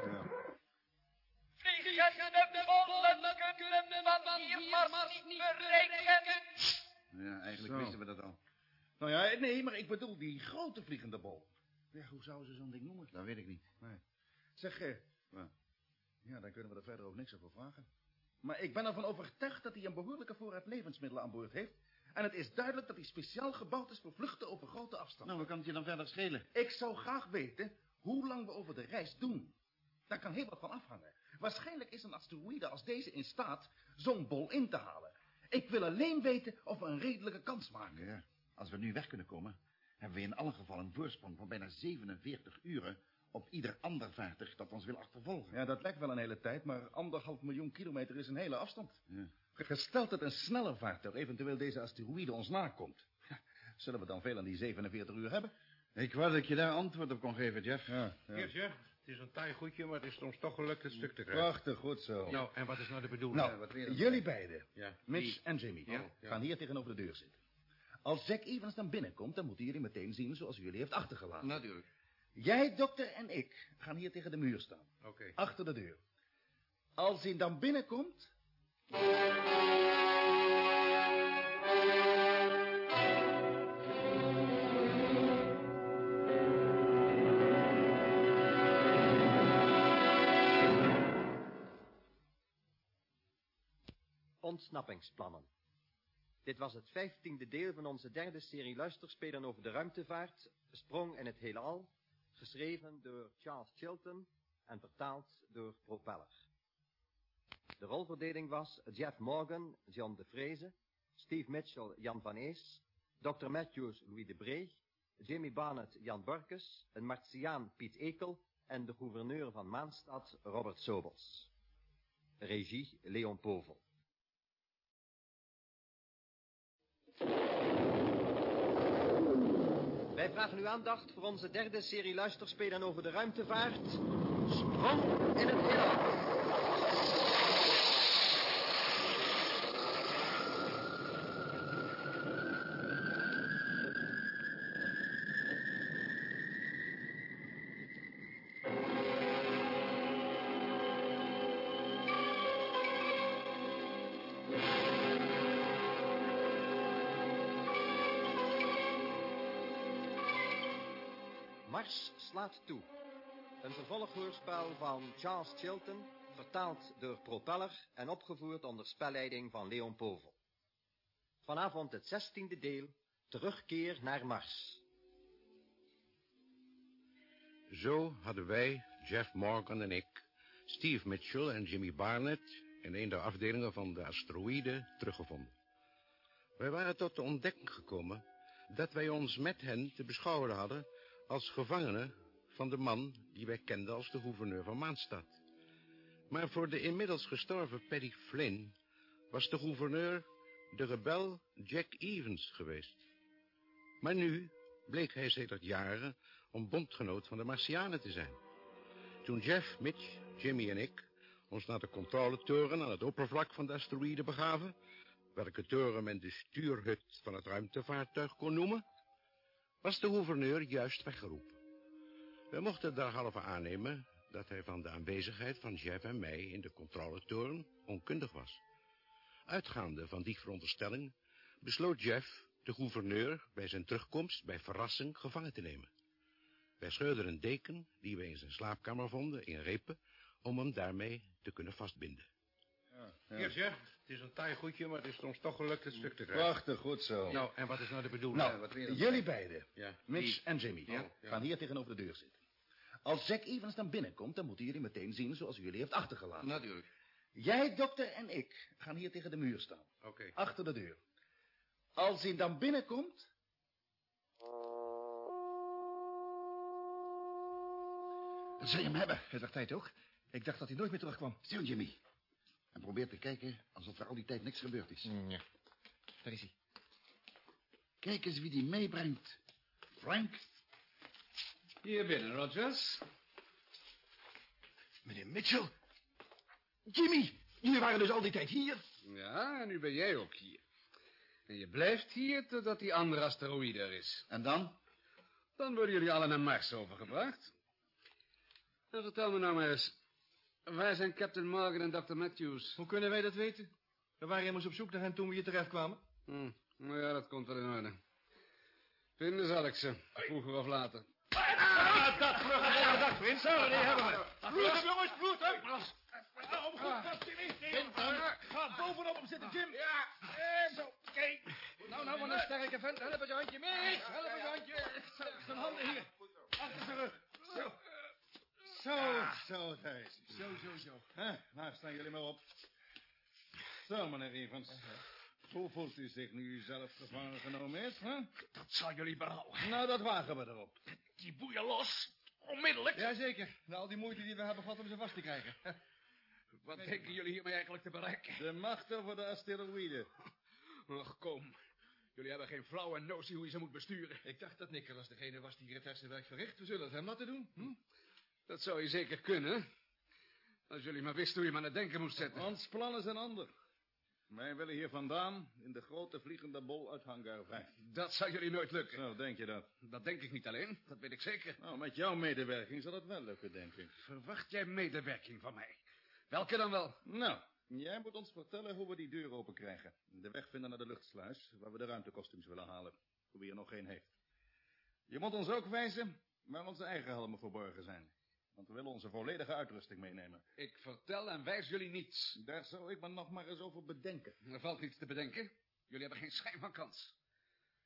Bereiken. Ja, eigenlijk Zo. wisten we dat al. Nou ja, nee, maar ik bedoel die grote vliegende bol. Ja, hoe zouden ze zo'n ding noemen? Dat weet ik niet. Zeg, eh, Ja. ja, dan kunnen we er verder ook niks over vragen. Maar ik ben ervan overtuigd dat hij een behoorlijke voorraad levensmiddelen aan boord heeft. En het is duidelijk dat hij speciaal gebouwd is voor vluchten over grote afstanden. Nou, wat kan het je dan verder schelen? Ik zou graag weten hoe lang we over de reis doen. Daar kan heel wat van afhangen. Waarschijnlijk is een asteroïde als deze in staat zo'n bol in te halen. Ik wil alleen weten of we een redelijke kans maken. Ja, als we nu weg kunnen komen, hebben we in alle geval een voorsprong van bijna 47 uren op ieder ander vaartuig dat ons wil achtervolgen. Ja, dat lijkt wel een hele tijd, maar anderhalf miljoen kilometer is een hele afstand. Ja. Gesteld dat een sneller vaartuig eventueel deze asteroïde ons nakomt. Zullen we dan veel aan die 47 uur hebben? Ik wou dat ik je daar antwoord op kon geven, Jeff. Ja, Hier, Jeff, het is een taai goedje, maar het is ons toch gelukt het stuk te krijgen. Prachtig, goed zo. Nou, en wat is nou de bedoeling? Nou, wat jullie beiden, Ja, Mitch die- en Jimmy, Ja, ja. gaan hier tegenover de deur zitten. Als Jack Evans dan binnenkomt, dan moeten jullie meteen zien zoals u jullie heeft achtergelaten. Natuurlijk. Jij, dokter en ik gaan hier tegen de muur staan. Oké. Achter de deur. Als hij dan binnenkomt... Dit was het vijftiende deel van onze derde serie luisterspelen over de ruimtevaart, Sprong in het heelal, geschreven door Charles Chilton en vertaald door Propeller. De rolverdeling was Jeff Morgan, John de Vreese, Steve Mitchell, Jan van Ees, Dr. Matthews, Louis de Bree, Jimmy Barnett, Jan Burkes, een Martiaan, Piet Ekel en de gouverneur van Maanstad, Robert Sobels. Regie, Leon Povel. Wij vragen uw aandacht voor onze derde serie luisterspelen over de ruimtevaart. Sprong in het heelal. Toe. Een vervolghoorspel van Charles Chilton, vertaald door Propeller en opgevoerd onder spelleiding van Leon Povel. Vanavond het zestiende deel, Terugkeer naar Mars. Zo hadden wij, Jeff Morgan en ik, Steve Mitchell en Jimmy Barnett in een der afdelingen van de asteroïde teruggevonden. Wij waren tot de ontdekking gekomen dat wij ons met hen te beschouwen hadden als gevangenen van de man die wij kenden als de gouverneur van Maanstad. Maar voor de inmiddels gestorven Paddy Flynn was de gouverneur de rebel Jack Evans geweest. Maar nu bleek hij sedert jaren om bondgenoot van de Martianen te zijn. Toen Jeff, Mitch, Jimmy en ik ons naar de controletoren aan het oppervlak van de asteroïde begaven, welke toren men de stuurhut van het ruimtevaartuig kon noemen, was de gouverneur juist weggeroepen. We mochten derhalve aannemen dat hij van de aanwezigheid van Jeff en mij in de controletoren onkundig was. Uitgaande van die veronderstelling besloot Jeff de gouverneur bij zijn terugkomst bij verrassing gevangen te nemen. Wij scheurden een deken die we in zijn slaapkamer vonden in repen om hem daarmee te kunnen vastbinden. Hier, Jeff. Het is een taai goedje, maar het is ons toch gelukt het stuk te krijgen. Prachtig, goed zo. Nou, en wat is nou de bedoeling? Nou, wat weer- jullie beiden, Ja. Mitch Die- en Jimmy, Ja, ja. gaan hier tegenover de deur zitten. Als Jack Evans dan binnenkomt, dan moeten jullie meteen zien zoals u jullie heeft achtergelaten. Natuurlijk. Jij, dokter en ik gaan hier tegen de muur staan. Oké. Achter de deur. Als hij dan binnenkomt... Dat zou je hem hebben. Het werd tijd ook. Ik dacht dat hij nooit meer terugkwam. Stil, Jimmy. En probeer te kijken alsof er al die tijd niks gebeurd is. Ja. Daar is hij. Kijk eens wie die meebrengt. Frank. Hier binnen, Rogers. Meneer Mitchell. Jimmy, jullie waren dus al die tijd hier. Ja, en nu ben jij ook hier. En je blijft hier totdat die andere asteroïde er is. En dan? Dan worden jullie allen naar Mars overgebracht. En vertel me nou maar eens... Waar zijn Captain Morgan en Dr. Matthews? Hoe kunnen wij dat weten? We waren immers op zoek naar hen toen we hier terecht kwamen. Hm, nou ja, dat komt wel in orde. Vinden zal ik ze, vroeger of later. Ah, dat vlug aan de dag, Prins. Zo, die hebben we. Vloed hem, jongens, vloed hem. Hem goed vast, Jimmy. Ga bovenop hem zitten, Jim. Ja, zo, kijk. Nou, nou, wat een sterke vent. Help eens een handje mee. Help eens een handje. Zijn handen hier. Achter zijn rug. Zo. Zo, zo, hij. Zo, zo, zo. Nou, staan jullie maar op. Zo, meneer Evans. Hoe voelt u zich nu u zelf gevangen genomen is, hè? Dat zal jullie berouwen. Nou, dat wagen we erop. Die boeien los. Onmiddellijk. Jazeker. Na al die moeite die we hebben gehad om ze vast te krijgen. Wat denken jullie hiermee eigenlijk te bereiken? De macht over de asteroïde. Och, kom. Jullie hebben geen flauwe notie hoe je ze moet besturen. Ik dacht dat Nicholas degene was die hier het hersenwerk verricht. We zullen het hem laten doen. Hm? Dat zou je zeker kunnen. Als jullie maar wisten hoe je hem aan het denken moest zetten. Ons plan is een ander. Wij willen hier vandaan in de grote vliegende bol uit hangar 5. Dat zou jullie nooit lukken. Zo, denk je dat? Dat denk ik niet alleen. Dat weet ik zeker. Nou, met jouw medewerking zal het wel lukken, denk ik. Verwacht jij medewerking van mij? Welke dan wel? Nou, jij moet ons vertellen hoe we die deur open krijgen. De weg vinden naar de luchtsluis, waar we de ruimtekostuums willen halen. Hoe wie er nog geen heeft. Je moet ons ook wijzen waar onze eigen helmen verborgen zijn. Want we willen onze volledige uitrusting meenemen. Ik vertel en wijs jullie niets. Daar zou ik me nog maar eens over bedenken. Er valt niets te bedenken. Jullie hebben geen schijn van kans.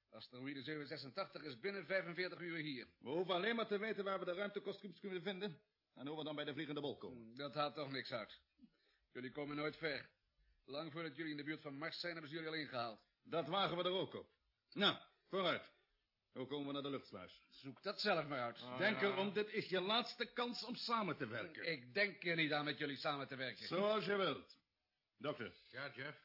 Asteroïde 786 is binnen 45 uur hier. We hoeven alleen maar te weten waar we de ruimtekostuums kunnen vinden. En hoe we dan bij de vliegende bol komen. Dat haalt toch niks uit. Jullie komen nooit ver. Lang voordat jullie in de buurt van Mars zijn, hebben ze jullie al ingehaald. Dat wagen we er ook op. Nou, vooruit. Hoe komen we naar de luchtsluis? Zoek dat zelf maar uit. Denk erom, dit is je laatste kans om samen te werken. Ik denk er niet aan met jullie samen te werken. Zoals je wilt. Dokter, Ja, Jeff.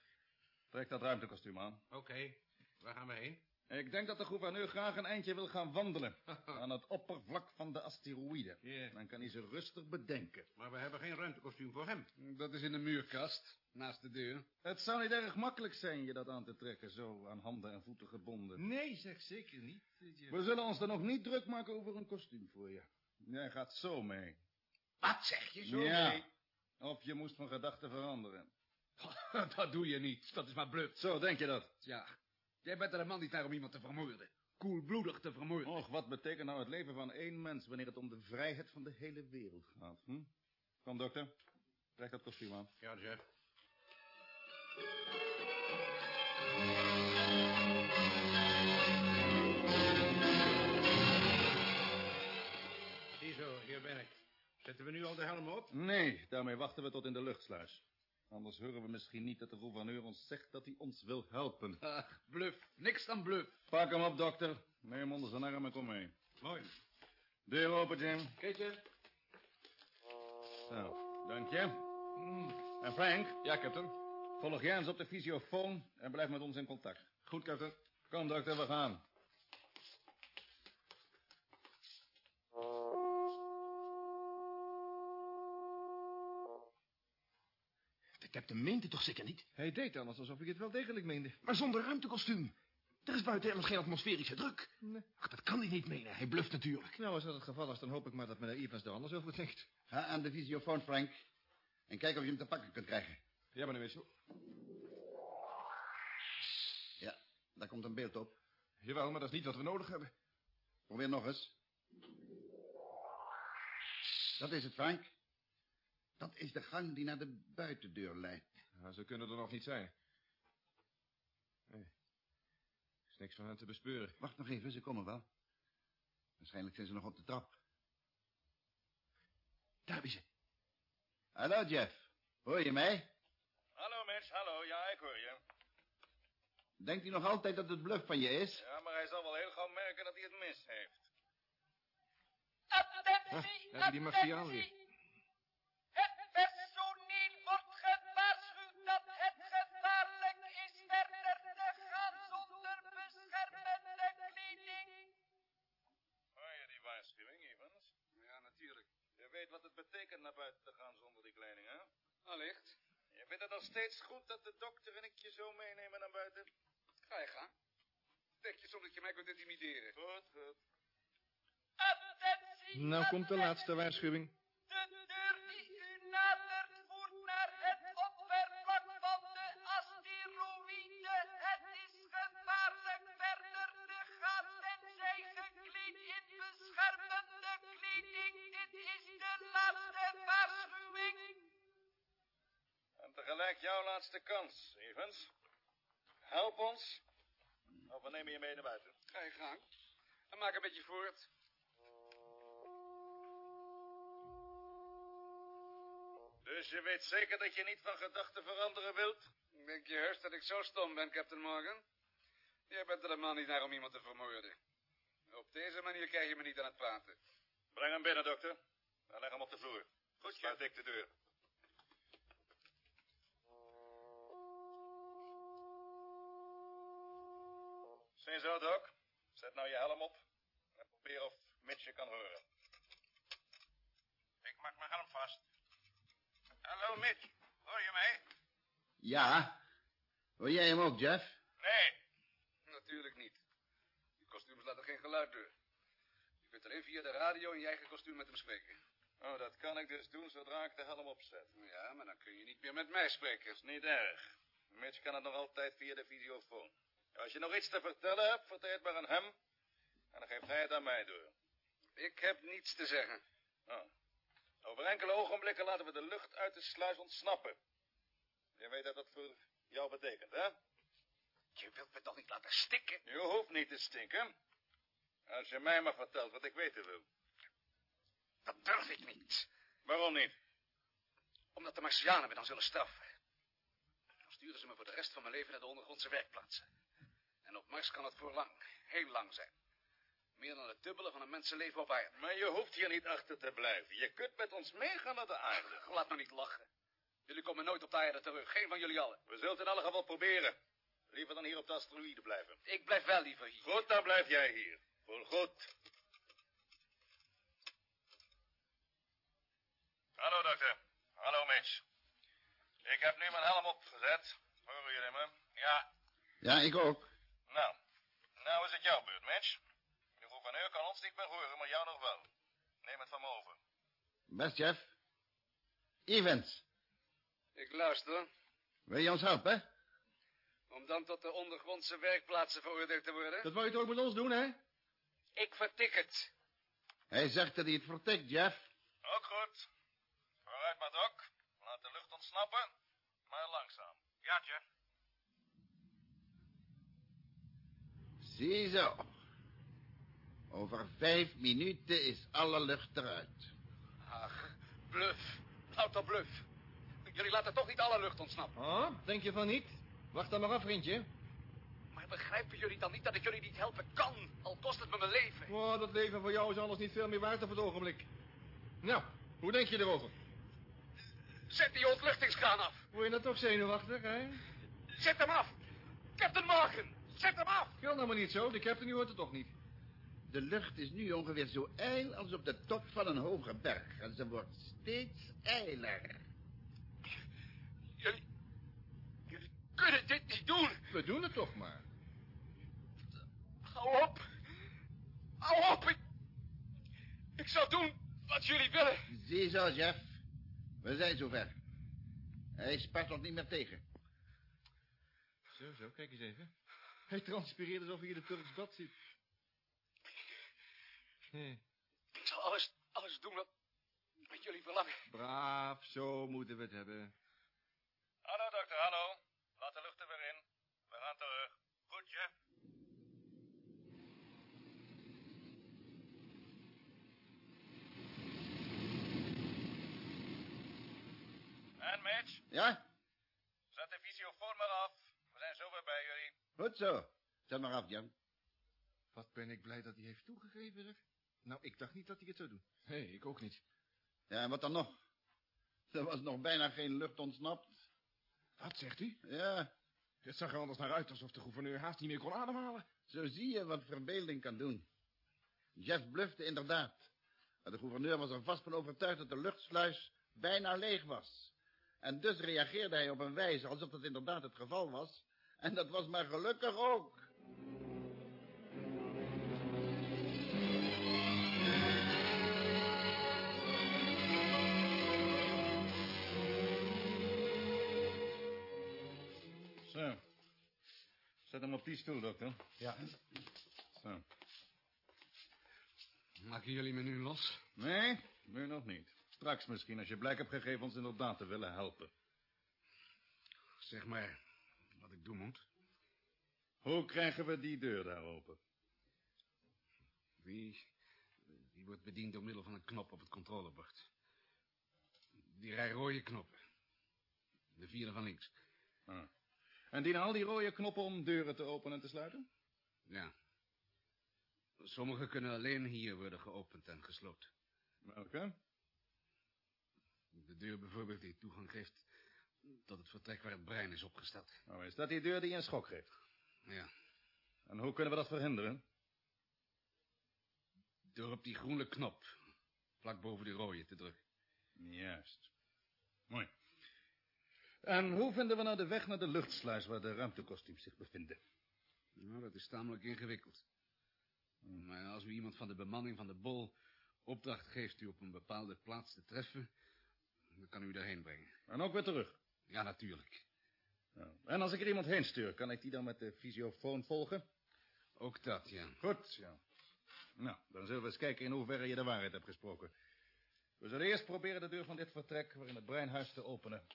trek dat ruimtekostuum aan. Oké. Waar gaan we heen? Ik denk dat de gouverneur graag een eindje wil gaan wandelen. aan het oppervlak van de asteroïde. Dan kan hij ze rustig bedenken. Maar we hebben geen ruimtekostuum voor hem. Dat is in de muurkast, naast de deur. Het zou niet erg makkelijk zijn je dat aan te trekken, zo aan handen en voeten gebonden. Nee, zeg zeker niet. We zullen ons er nog niet druk maken over een kostuum voor je. Jij gaat zo mee. Wat zeg je? Zo ja. mee? Of je moest van gedachten veranderen. dat doe je niet. Dat is maar bluff. Zo, denk je dat? Ja. Jij bent er een man niet naar om iemand te vermoorden. Koelbloedig te vermoorden. Och, wat betekent nou het leven van één mens wanneer het om de vrijheid van de hele wereld gaat? Hm? Kom, dokter. Trek dat kostuum aan. Ja, Jeff. Ziezo, hier ben ik. Zetten we nu al de helm op? Nee, daarmee wachten we tot in de luchtsluis. Anders horen we misschien niet dat de gouverneur ons zegt dat hij ons wil helpen. Ach, bluff. Niks dan bluff. Pak hem op, dokter. Neem hem onder zijn arm en kom mee. Mooi. Deur open, Jim. Keetje. Zo, dank je. En Frank, Ja, captain. volg jij ons op de fysiofoon en blijf met ons in contact. Goed, captain. Kom, dokter, we gaan. Captain meent het toch zeker niet? Hij deed anders alsof ik het wel degelijk meende. Maar zonder ruimtekostuum. Er is buiten immers geen atmosferische druk. Nee. Ach, dat kan hij niet menen. Hij bluft natuurlijk. Nou, als dat het geval is, dan hoop ik maar dat meneer Evans er anders over denkt. Ga aan de visiofoon, Frank. En kijk of je hem te pakken kunt krijgen. Ja, meneer Mitchell. Ja, daar komt een beeld op. Jawel, maar dat is niet wat we nodig hebben. Probeer nog eens. Dat is het, Frank. Dat is de gang die naar de buitendeur leidt. Ja, ze kunnen er nog niet zijn. Nee. Er is niks van hen te bespeuren. Wacht nog even, ze komen wel. Waarschijnlijk zijn ze nog op de trap. Daar is ze. Hallo, Jeff. Hoor je mij? Hallo, Mitch. Hallo. Ja, ik hoor je. Denkt u nog altijd dat het bluff van je is? Ja, maar hij zal wel heel gauw merken dat hij het mis heeft. Attentie, hebben die Martiaan weer. Het weet wat het betekent naar buiten te gaan zonder die kleding, hè? Allicht. Je vindt het nog steeds goed dat de dokter en ik je zo meenemen naar buiten? Ga je gaan. Denk je soms dat je mij kunt intimideren? Goed, goed. Attentie, Nou komt de laatste waarschuwing. En tegelijk jouw laatste kans, Evans. Help ons, of we nemen je mee naar buiten. Ga je gang. En maak een beetje voort. Dus je weet zeker dat je niet van gedachten veranderen wilt? Denk je heus dat ik zo stom ben, Captain Morgan? Jij bent er helemaal niet naar om iemand te vermoorden. Op deze manier krijg je me niet aan het praten. Breng hem binnen, dokter. En leg hem op de vloer. Goed, Sluit dik de deur. Zin zo, Doc. Zet nou je helm op. En probeer of Mitch je kan horen. Ik maak mijn helm vast. Hallo, Mitch. Hoor je mij? Ja. Hoor jij hem ook, Jeff? Nee. Natuurlijk niet. Die kostuums laten geen geluid door. Je kunt alleen via de radio in je eigen kostuum met hem spreken. Oh, dat kan ik dus doen zodra ik de helm opzet. Ja, maar dan kun je niet meer met mij spreken. is niet erg. Mitch kan het nog altijd via de videofoon. Als je nog iets te vertellen hebt, vertel het maar aan hem. En dan geeft hij het aan mij door. Ik heb niets te zeggen. Oh. Over enkele ogenblikken laten we de lucht uit de sluis ontsnappen. Je weet wat dat voor jou betekent, hè? Je wilt me toch niet laten stikken? Je hoeft niet te stinken. Als je mij maar vertelt wat ik weten wil. Dat durf ik niet. Waarom niet? Omdat de Martianen me dan zullen straffen. Dan sturen ze me voor de rest van mijn leven naar de ondergrondse werkplaatsen. En op Mars kan het voor lang, heel lang zijn. Meer dan het dubbele van een mensenleven op aarde. Maar je hoeft hier niet achter te blijven. Je kunt met ons meegaan naar de aarde. Laat me niet lachen. Jullie komen nooit op de aarde terug. Geen van jullie allen. We zullen het in alle geval proberen. Liever dan hier op de asteroïde blijven. Ik blijf wel liever hier. Goed, dan blijf jij hier. Voor goed. Hallo, dokter. Hallo, Mitch. Ik heb nu mijn helm opgezet. Horen jullie me? Ja. Ja, ik ook. Nou, nou is het jouw beurt, Mitch. De gouverneur kan ons niet meer horen, maar jou nog wel. Neem het van me over. Best, Jeff. Evans, Ik luister. wil je ons helpen? Om dan tot de ondergrondse werkplaatsen veroordeeld te worden? Dat wou je toch ook met ons doen, hè? Ik vertik het. Hij zegt dat hij het vertikt, Jeff. Ook goed. Vooruit maar, Doc. Laat de lucht ontsnappen, maar langzaam. Ja, Jeff. Ziezo. Over vijf minuten is alle lucht eruit. Ach, bluf. Louter bluf. Jullie laten toch niet alle lucht ontsnappen. Oh, denk je van niet? Wacht dan maar af, vriendje. Maar begrijpen jullie dan niet dat ik jullie niet helpen kan? Al kost het me mijn leven. Oh, dat leven voor jou is anders niet veel meer waard op het ogenblik. Nou, hoe denk je erover? Zet die ontluchtingskraan af. Word je nou toch zenuwachtig, hè? Zet hem af. Captain Morgan, zet hem af. Kan nou maar niet zo, de captain hoort het toch niet. De lucht is nu ongeveer zo ijl als op de top van een hoge berg. En ze wordt steeds ijler. Jullie... Jullie kunnen dit niet doen. We doen het toch maar. Hou op. Hou op. Ik, ik zal doen wat jullie willen. Ziezo, Jeff. We zijn zover. Hij spartelt niet meer tegen. Zo, zo, kijk eens even. Hij transpireert alsof hij in de Turks bad zit. Nee. Ik zal alles, alles doen wat, wat jullie verlangen. Braaf, zo moeten we het hebben. Hallo, dokter, hallo. Laat de lucht er weer in. We gaan terug. Goed, Jeff. En Mitch, Ja? zet de visiofoon maar af. We zijn zo weer bij jullie. Goed zo. Zet maar af, Jan. Wat ben ik blij dat hij heeft toegegeven, zeg. Nou, ik dacht niet dat hij het zou doen. Nee, ik ook niet. Ja, en wat dan nog? Er was nog bijna geen lucht ontsnapt. Wat zegt u? Ja, Het zag er anders naar uit alsof de gouverneur haast niet meer kon ademhalen. zo zie je wat verbeelding kan doen. Jeff blufte inderdaad. Maar de gouverneur was er vast van overtuigd dat de luchtsluis bijna leeg was. En dus reageerde hij op een wijze alsof dat inderdaad het geval was. En dat was maar gelukkig ook. Zo. Zet hem op die stoel, dokter. Ja. Zo. Maken jullie me nu los? Nee, nu nog niet. Straks misschien, als je blijk hebt gegeven ons inderdaad te willen helpen. Zeg maar ik doen moet. Hoe krijgen we die deur daar open? Die, die wordt bediend door middel van een knop op het controlebord. Die rij rode knoppen. De vierde van links. Ah. En dienen al die rode knoppen om deuren te openen en te sluiten? Ja. Sommige kunnen alleen hier worden geopend en gesloten. Welke? De deur bijvoorbeeld die toegang geeft tot het vertrek waar het brein is opgesteld. Oh, is dat die deur die je een schok geeft? Ja. En hoe kunnen we dat verhinderen? Door op die groene knop, vlak boven die rode, te drukken. Juist. Mooi. En hoe vinden we nou de weg naar de luchtsluis waar de ruimtekostuums zich bevinden? Nou, dat is tamelijk ingewikkeld. Maar als u iemand van de bemanning van de bol opdracht geeft u op een bepaalde plaats te treffen, dan kan u daarheen brengen. En ook weer terug. Ja, natuurlijk. En als ik er iemand heen stuur, kan ik die dan met de visiofoon volgen? Ook dat, ja. Goed, ja. Nou, dan zullen we eens kijken in hoeverre je de waarheid hebt gesproken. We zullen eerst proberen de deur van dit vertrek waarin het breinhuis te openen.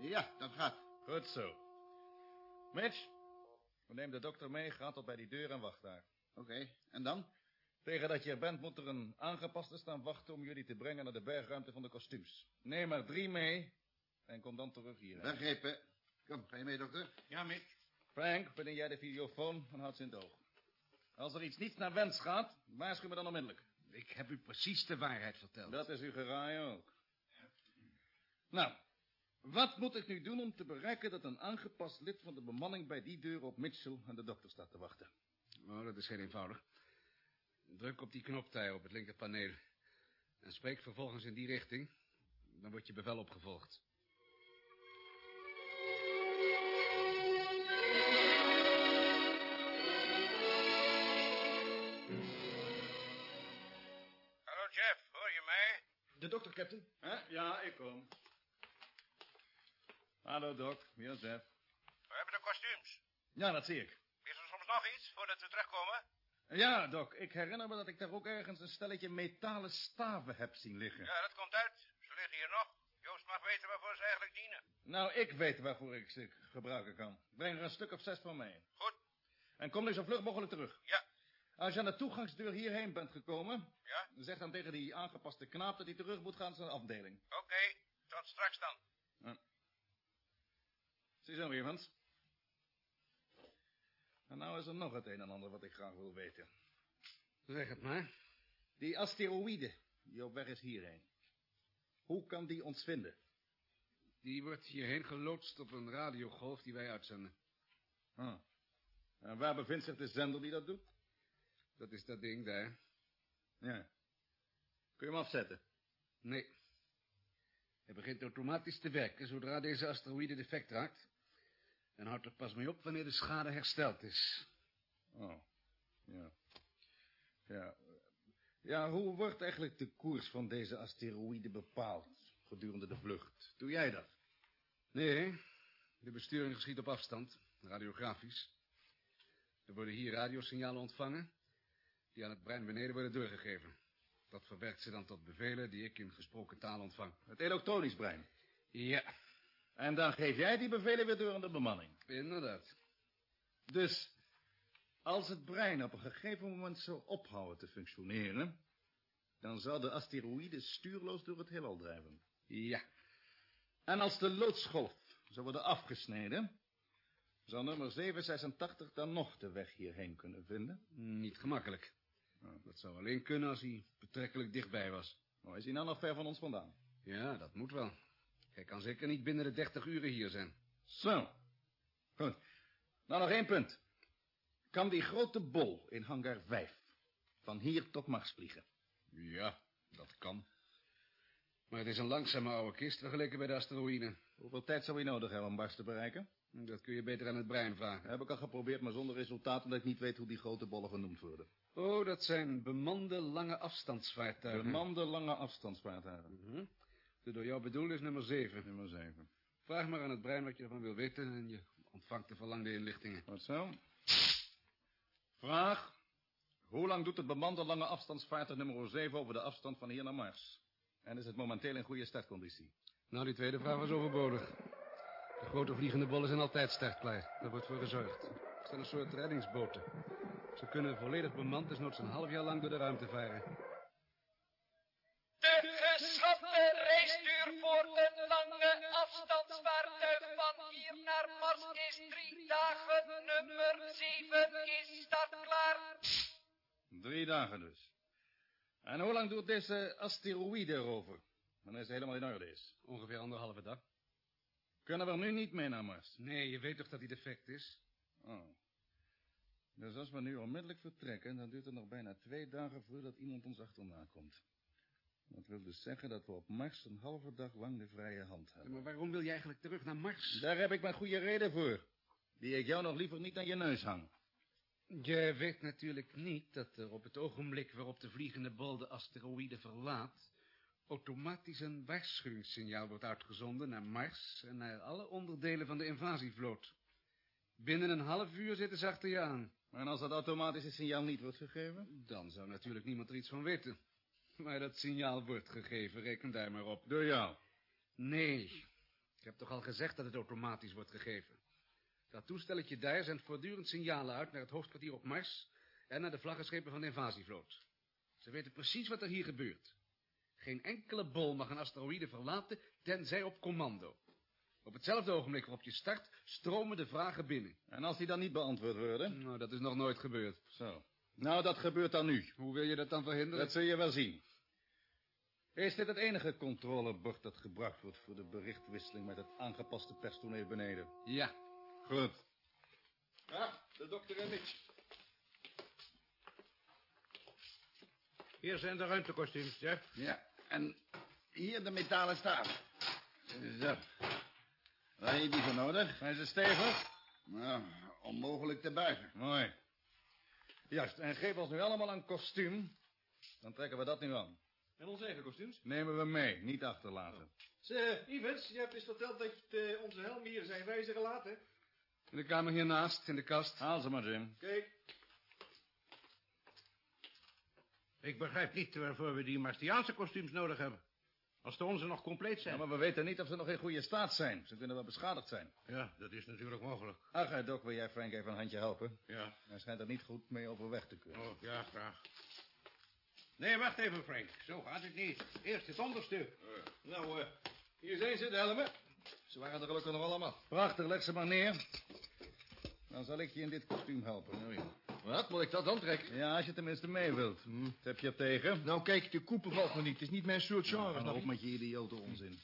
Ja, dat gaat. Goed zo. Mitch, we nemen de dokter mee, ga tot bij die deur en wacht daar. Oké, en dan? Tegen dat je er bent, moet er een aangepaste staan wachten om jullie te brengen naar de bergruimte van de kostuums. Neem er drie mee en kom dan terug hier. Begrepen. Kom, ga je mee, dokter? Ja, Mitch. Frank, bedien jij de videofoon en houd ze in het oog. Als er iets niet naar wens gaat, waarschuw me dan onmiddellijk. Ik heb u precies de waarheid verteld. Dat is uw geraai ook. Nou, wat moet ik nu doen om te bereiken dat een aangepast lid van de bemanning bij die deur op Mitchell en de dokter staat te wachten? Oh, dat is heel eenvoudig. Druk op die knop daar op het linkerpaneel. En spreek vervolgens in die richting. Dan wordt je bevel opgevolgd. De dokter, captain. Ja, ik kom. Hallo Doc, hier is Jeff. We hebben de kostuums. Ja, dat zie ik. Is er soms nog iets voordat we terugkomen? Ja, Doc, ik herinner me dat ik daar ook ergens een stelletje metalen staven heb zien liggen. Ja, dat komt uit. Ze liggen hier nog. Joost mag weten waarvoor ze eigenlijk dienen. Nou, ik weet waarvoor ik ze gebruiken kan. Breng er een stuk of zes van mee. Goed. En kom nu zo vlug mogelijk terug. Ja. Als je aan de toegangsdeur hierheen bent gekomen... Ja? zeg dan tegen die aangepaste knaap dat hij terug moet gaan naar zijn afdeling. Oké, tot straks dan. Ziezo, Evans. En nou is er nog het een en ander wat ik graag wil weten. Zeg het maar. Die asteroïde die op weg is hierheen. Hoe kan die ons vinden? Die wordt hierheen geloodst op een radiogolf die wij uitzenden. Ah. En waar bevindt zich de zender die dat doet? Dat is dat ding daar. Ja. Kun je hem afzetten? Nee. Heb begint automatisch te werken zodra deze asteroïde defect raakt. En houdt er pas mee op wanneer de schade hersteld is. Oh, ja. Ja, ja, hoe wordt eigenlijk de koers van deze asteroïde bepaald gedurende de vlucht? Doe jij dat? Nee, de besturing geschiet op afstand, radiografisch. Er worden hier radiosignalen ontvangen, die aan het brein beneden worden doorgegeven. Dat verwerkt ze dan tot bevelen die ik in gesproken taal ontvang. Het elektronisch brein. Ja, En dan geef jij die bevelen weer door aan de bemanning. inderdaad. Dus als het brein op een gegeven moment zou ophouden te functioneren... dan zal de asteroïde stuurloos door het heelal drijven. Ja, En als de loodsgolf zou worden afgesneden... zou nummer 786 dan nog de weg hierheen kunnen vinden? niet gemakkelijk. Dat zou alleen kunnen als hij betrekkelijk dichtbij was. Nou, is hij nou nog ver van ons vandaan? Ja, dat moet wel. Hij kan zeker niet binnen de 30 uren hier zijn. Zo. Goed. Nou, nog één punt. Kan die grote bol in hangar 5 van hier tot Mars vliegen? Ja, dat kan. Maar het is een langzame oude kist vergeleken bij de asteroïde. Hoeveel tijd zou hij nodig hebben om Mars te bereiken? Dat kun je beter aan het brein vragen. Heb ik al geprobeerd, maar zonder resultaat... omdat ik niet weet hoe die grote bollen genoemd worden. Oh, dat zijn bemande lange afstandsvaartuigen. Bemande lange afstandsvaartuigen. Mhm. De door jou bedoelde is nummer 7. Nummer 7. Vraag maar aan het brein wat je ervan wil weten en je ontvangt de verlangde inlichtingen. Wat zo? Vraag. Hoe lang doet het bemande lange afstandsvaartuig nummer 7 over de afstand van hier naar Mars? En is het momenteel in goede startconditie? Nou, die tweede vraag was overbodig. De grote vliegende bollen zijn altijd startklaar. Daar wordt voor gezorgd. Het zijn een soort reddingsboten. Ze kunnen volledig bemand, desnoods een half jaar lang door de ruimte varen. De geschatte reisduur voor een lange afstandsvaartuig van hier naar Mars is drie dagen. Nummer 7 is startklaar. Drie dagen dus. En hoe lang doet deze asteroïde erover? Wanneer ze helemaal in orde is. Ongeveer anderhalve dag. Kunnen we er nu niet mee naar Mars? Nee, je weet toch dat hij defect is? Oh. Dus als we nu onmiddellijk vertrekken, dan duurt het nog bijna twee dagen voordat iemand ons achterna komt. Dat wil dus zeggen dat we op Mars een halve dag lang de vrije hand hebben. Maar waarom wil je eigenlijk terug naar Mars? Daar heb ik mijn goede reden voor. Die ik jou nog liever niet aan je neus hang. Je weet natuurlijk niet dat er op het ogenblik waarop de vliegende bol de asteroïde verlaat... automatisch een waarschuwingssignaal wordt uitgezonden naar Mars... en naar alle onderdelen van de invasievloot. Binnen een half uur zitten ze achter je aan. En als dat automatische signaal niet wordt gegeven? Dan zou natuurlijk niemand er iets van weten. Maar dat signaal wordt gegeven, reken daar maar op. Door jou. Nee, ik heb toch al gezegd dat het automatisch wordt gegeven. Dat toestelletje daar zendt voortdurend signalen uit naar het hoofdkwartier op Mars... en naar de vlaggenschepen van de invasievloot. Ze weten precies wat er hier gebeurt. Geen enkele bol mag een asteroïde verlaten, tenzij op commando. Op hetzelfde ogenblik waarop je start, stromen de vragen binnen. En als die dan niet beantwoord worden? Nou, dat is nog nooit gebeurd. Zo. Nou, dat gebeurt dan nu. Hoe wil je dat dan verhinderen? Dat zul je wel zien. Is dit het enige controlebord dat gebruikt wordt voor de berichtwisseling met het aangepaste personeel beneden? Ja. Goed. Ah, de dokter en Mitch. Hier zijn de ruimtekostuums, Jeff. Ja, en hier de metalen staaf. Zo. Waar heb je die voor nodig? Zijn ze stevig? Nou, onmogelijk te buigen. Mooi. Juist, en geef ons nu allemaal een kostuum. Dan trekken we dat nu aan. En onze eigen kostuums. Nemen we mee, niet achterlaten. Zeg, Ivens, je hebt eens verteld dat je eh, onze helm hier zijn wijzeren laat, hè? In de kamer hiernaast, in de kast. Haal ze maar, Jim. Kijk, Ik begrijp niet waarvoor we die Martiaanse kostuums nodig hebben. Als de onze nog compleet Ja, zijn. maar we weten niet of ze nog in goede staat zijn. Ze kunnen wel beschadigd zijn. Ja, dat is natuurlijk mogelijk. Ach, eh, Doc, wil jij Frank even een handje helpen? Ja. Hij schijnt er niet goed mee overweg te kunnen. Oh, ja, graag. Nee, wacht even, Frank. Zo gaat het niet. Eerst het onderstuk. nou, eh, hier zijn ze, de helmen. Ze waren er gelukkig nog allemaal. Prachtig, leg ze maar neer. Dan zal ik je in dit kostuum helpen. Nou, ja. Wat, moet ik dat dan trekken? ja, als je tenminste mee wilt. Wat heb je er tegen? Nou, kijk, de koepel valt me niet. Het is niet mijn soort genre, Hou snap op met je idiote onzin.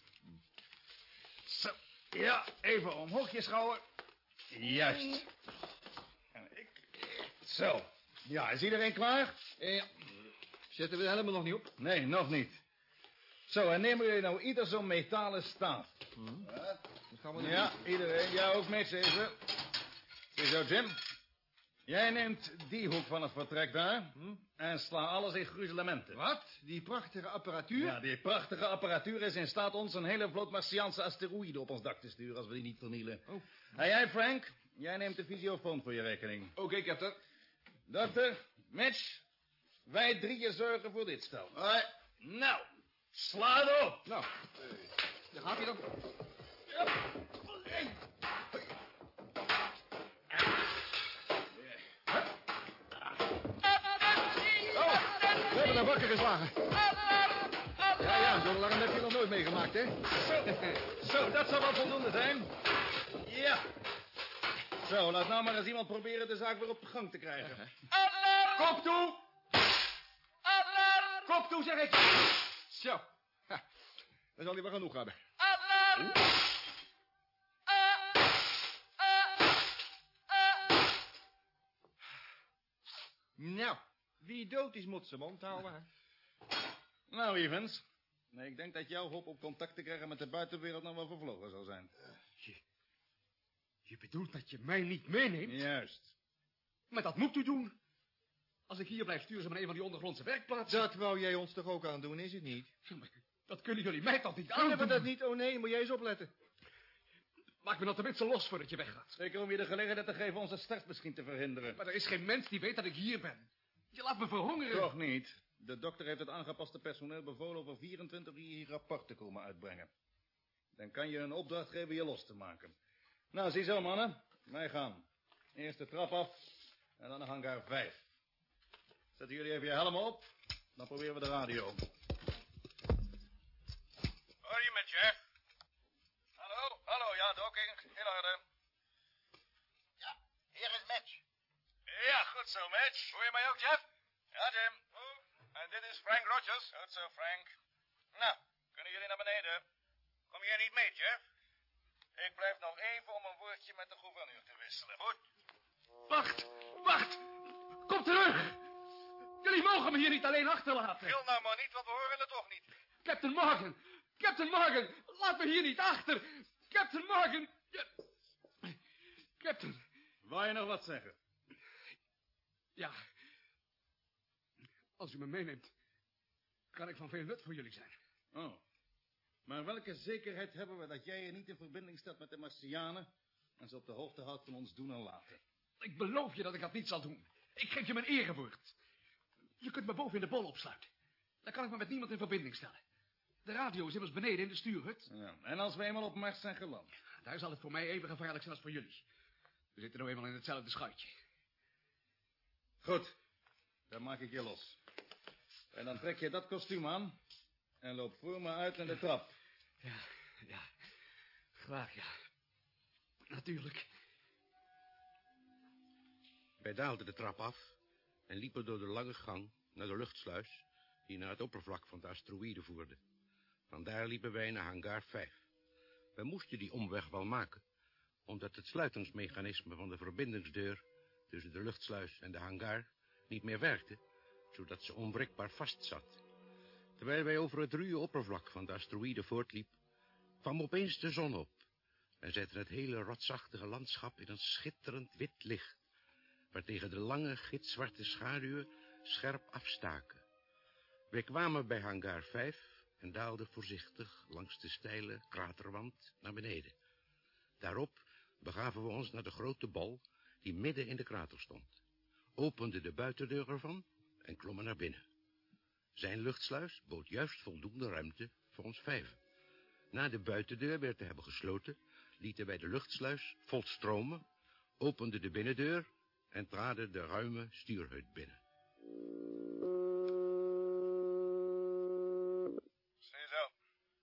Zo. Ja, even omhoog je schouder. Juist. En ik... Zo. Ja, is iedereen klaar? Ja. Zetten we de helmen nog niet op? Nee, nog niet. Zo, en nemen jullie nou ieder zo'n metalen staaf. Dat gaan we doen. Ja, iedereen. Ja, ook mee, even. Ziezo, Jim. Jij neemt die hoek van het vertrek daar... en sla alles in gruzelementen. Wat? Die prachtige apparatuur? Ja, die prachtige apparatuur is in staat ons een hele vloot Martiaanse asteroïden op ons dak te sturen... als we die niet vernielen. Oh. En jij, Frank, jij neemt de fysiofoon voor je rekening. Oké, captain. Dokter, Mitch, wij drieën zorgen voor dit stel. Nou, sla erop. Nou, daar gaat hij dan. Daar wakker geslagen. Ja, ja, zo'n alarm heb je nog nooit meegemaakt, hè? Zo, dat zal wel voldoende zijn. Ja. Zo, laat nou maar eens iemand proberen de zaak weer op de gang te krijgen. Kop toe! Kop toe, zeg ik! Zo. Ha, Dan zal hij wel genoeg hebben. Nou, wie dood is, moet zijn mond houden. hè? Nou, Evans. Nee, ik denk dat jouw hoop op contact te krijgen met de buitenwereld nog wel vervlogen zal zijn. Je bedoelt dat je mij niet meeneemt? Juist. Maar dat moet u doen. Als ik hier blijf, sturen ze me naar een van die ondergrondse werkplaatsen. Dat wou jij ons toch ook aan doen, is het niet? Dat kunnen jullie mij toch niet Kunnen we dat niet? Oh nee, moet jij eens opletten. Maak me dan tenminste los voordat je weggaat. Zeker om je de gelegenheid te geven onze start misschien te verhinderen. Maar er is geen mens die weet dat ik hier ben. Je laat me verhongeren. Toch niet. De dokter heeft het aangepaste personeel bevolen over 24 uur hier rapport te komen uitbrengen. Dan kan je een opdracht geven je los te maken. Nou, ziezo, mannen. Wij gaan. Eerst de trap af en dan hangar 5. Zetten jullie even je helm op, dan proberen we de radio. Hoor je met Jeff? Hallo, hallo, ja, docking, in orde. Ja, hier is Match. Ja, goed zo, Match. Hoor je mij ook, Jeff? Ja, Jim. En dit is Frank Rogers. Goed zo, Frank. Nou, kunnen jullie naar beneden? Kom jij niet mee, Jeff? Ik blijf nog even om een woordje met de gouverneur te wisselen. Goed? Wacht, wacht. Kom terug. Jullie mogen me hier niet alleen achterlaten. Gil nou maar niet, want we horen het toch niet. Captain Morgan. Captain Morgan. Laat me hier niet achter. Captain Morgan. Captain. Wou je nog wat zeggen? Ja. Als u me meeneemt, kan ik van veel nut voor jullie zijn. Oh. Maar welke zekerheid hebben we dat jij je niet in verbinding stelt met de Martianen... en ze op de hoogte houdt van ons doen en laten? Ik beloof je dat ik dat niet zal doen. Ik geef je mijn erewoord. Je kunt me boven in de bol opsluiten. Dan kan ik me met niemand in verbinding stellen. De radio is immers beneden in de stuurhut. Ja. En als we eenmaal op Mars zijn geland? Daar zal het voor mij even gevaarlijk zijn als voor jullie. We zitten nou eenmaal in hetzelfde schuitje. Goed. Dan maak ik je los. En dan trek je dat kostuum aan... en loop voor me uit naar de trap. Ja, ja. Graag, ja. Natuurlijk. Wij daalden de trap af en liepen door de lange gang naar de luchtsluis die naar het oppervlak van de asteroïde voerde. Vandaar liepen wij naar hangar 5. Wij moesten die omweg wel maken, omdat het sluitingsmechanisme van de verbindingsdeur tussen de luchtsluis en de hangar niet meer werkte, zodat ze onwrikbaar vastzat. Terwijl wij over het ruwe oppervlak van de asteroïde voortliep, kwam opeens de zon op en zette het hele rotsachtige landschap in een schitterend wit licht, waartegen de lange gitzwarte schaduwen scherp afstaken. Wij kwamen bij hangar 5 en daalden voorzichtig langs de steile kraterwand naar beneden. Daarop begaven we ons naar de grote bal die midden in de krater stond, openden de buitendeur ervan en klommen naar binnen. Zijn luchtsluis bood juist voldoende ruimte voor ons vijven. Na de buitendeur weer te hebben gesloten, lieten wij de luchtsluis volstromen, openden de binnendeur en traden de ruime stuurhut binnen. Ziezo.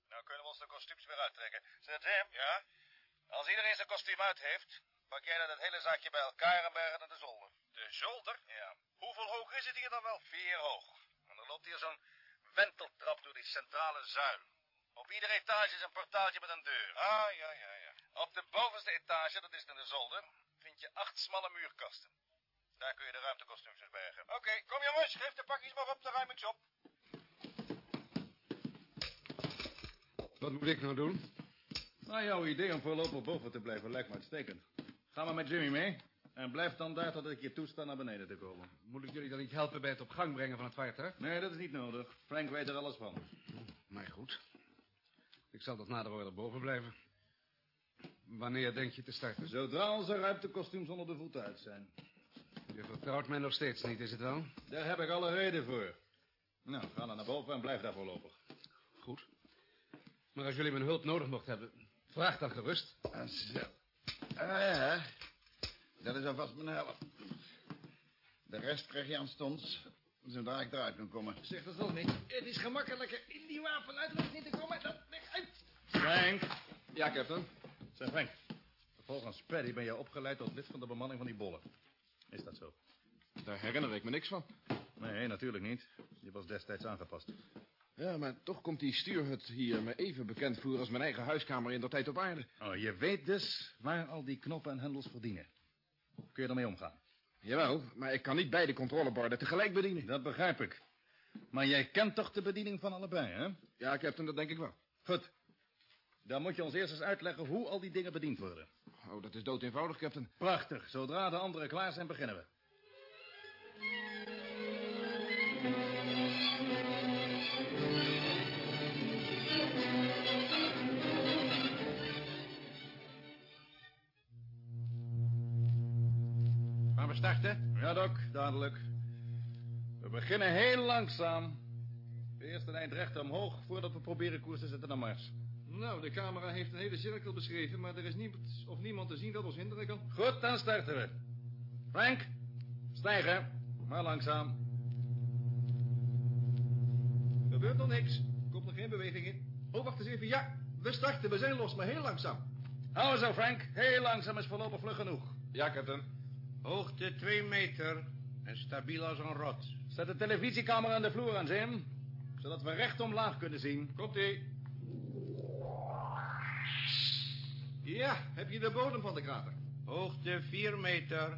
Nou kunnen we ons de kostuums weer uittrekken. Zeg, Jim. Ja? Als iedereen zijn kostuum uit heeft, pak jij dan het hele zaakje bij elkaar en bergen naar de zolder. De zolder? Ja. Hoeveel hoog is het hier dan wel? Vier hoog. En er loopt hier zo'n wenteltrap door die centrale zuil. Op iedere etage is een portaaltje met een deur. Ah, ja, ja, ja. Op de bovenste etage, dat is in de zolder, vind je acht smalle muurkasten. Daar kun je de ruimtekostuums bergen. Oké, kom jongens, geef de pakjes maar op, dan ruim ik ze op. Wat moet ik nou doen? Nou, jouw idee om voorlopig boven te blijven lijkt me uitstekend. Ga maar met Jimmy mee. En blijf dan daar tot ik je toesta naar beneden te komen. Moet ik jullie dan niet helpen bij het op gang brengen van het vaartuig? Nee, dat is niet nodig. Frank weet er alles van. Maar goed. Ik zal tot nader orde boven blijven. Wanneer denk je te starten? Zodra onze ruimtekostuums onder de voeten uit zijn. Je vertrouwt mij nog steeds niet, is het wel? Daar heb ik alle reden voor. Nou, ga dan naar boven en blijf daar voorlopig. Goed. Maar als jullie mijn hulp nodig mocht hebben, vraag dan gerust. Ah, zo. Ah, ja. Dat is alvast mijn helft. De rest krijg je aanstonds, zodra ik eruit kan komen. Zeg dat wel niet. Het is gemakkelijker in die wapenuitrusting te komen dan eruit. Frank! Ja, captain. Zeg, Frank. Volgens Paddy ben je opgeleid tot lid van de bemanning van die bollen. Is dat zo? Daar herinner ik me niks van. Nee, natuurlijk niet. Je was destijds aangepast. Ja, maar toch komt die stuurhut hier me even bekend voor als mijn eigen huiskamer in de tijd op aarde. Oh, je weet dus waar al die knoppen en hendels verdienen. Kun je ermee omgaan? Jawel, maar ik kan niet beide controleborden tegelijk bedienen. Dat begrijp ik. Maar jij kent toch de bediening van allebei, hè? Ja, captain, dat denk ik wel. Goed. Dan moet je ons eerst eens uitleggen hoe al die dingen bediend worden. Oh, dat is dood eenvoudig, captain. Prachtig. Zodra de anderen klaar zijn, beginnen we. Ja, Doc, dadelijk. We beginnen heel langzaam. Eerst een eind recht omhoog voordat we proberen koers te zetten naar Mars. Nou, de camera heeft een hele cirkel beschreven, maar er is niemand of niemand te zien dat ons hinderen kan. Goed, dan starten we. Frank, stijgen, maar langzaam. Er gebeurt nog niks. Komt nog geen beweging in. Oh, wacht eens even. Ja, we starten. We zijn los, maar heel langzaam. Hou zo, Frank. Heel langzaam is voorlopig vlug genoeg. Ja, captain. Hoogte 2 meter en stabiel als een rot. Zet de televisiecamera aan de vloer aan, Jim. Zodat we recht omlaag kunnen zien. Komt-ie. Ja, heb je de bodem van de krater? Hoogte 4 meter.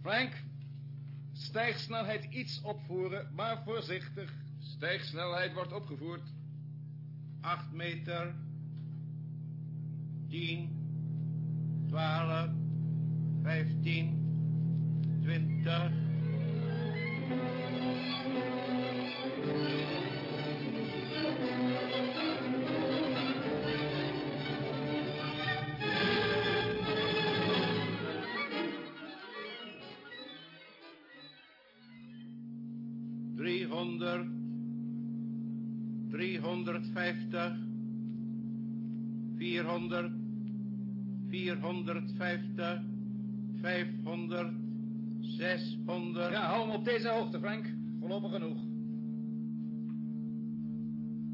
Frank, stijgsnelheid iets opvoeren, maar voorzichtig. Stijgsnelheid wordt opgevoerd. 8 meter. 10. 12 vijftien, twintig. Driehonderd, driehonderd vijftig, vierhonderd, vierhonderd vijftig. 500, 600... Ja, hou hem op deze hoogte, Frank. Voorlopig genoeg.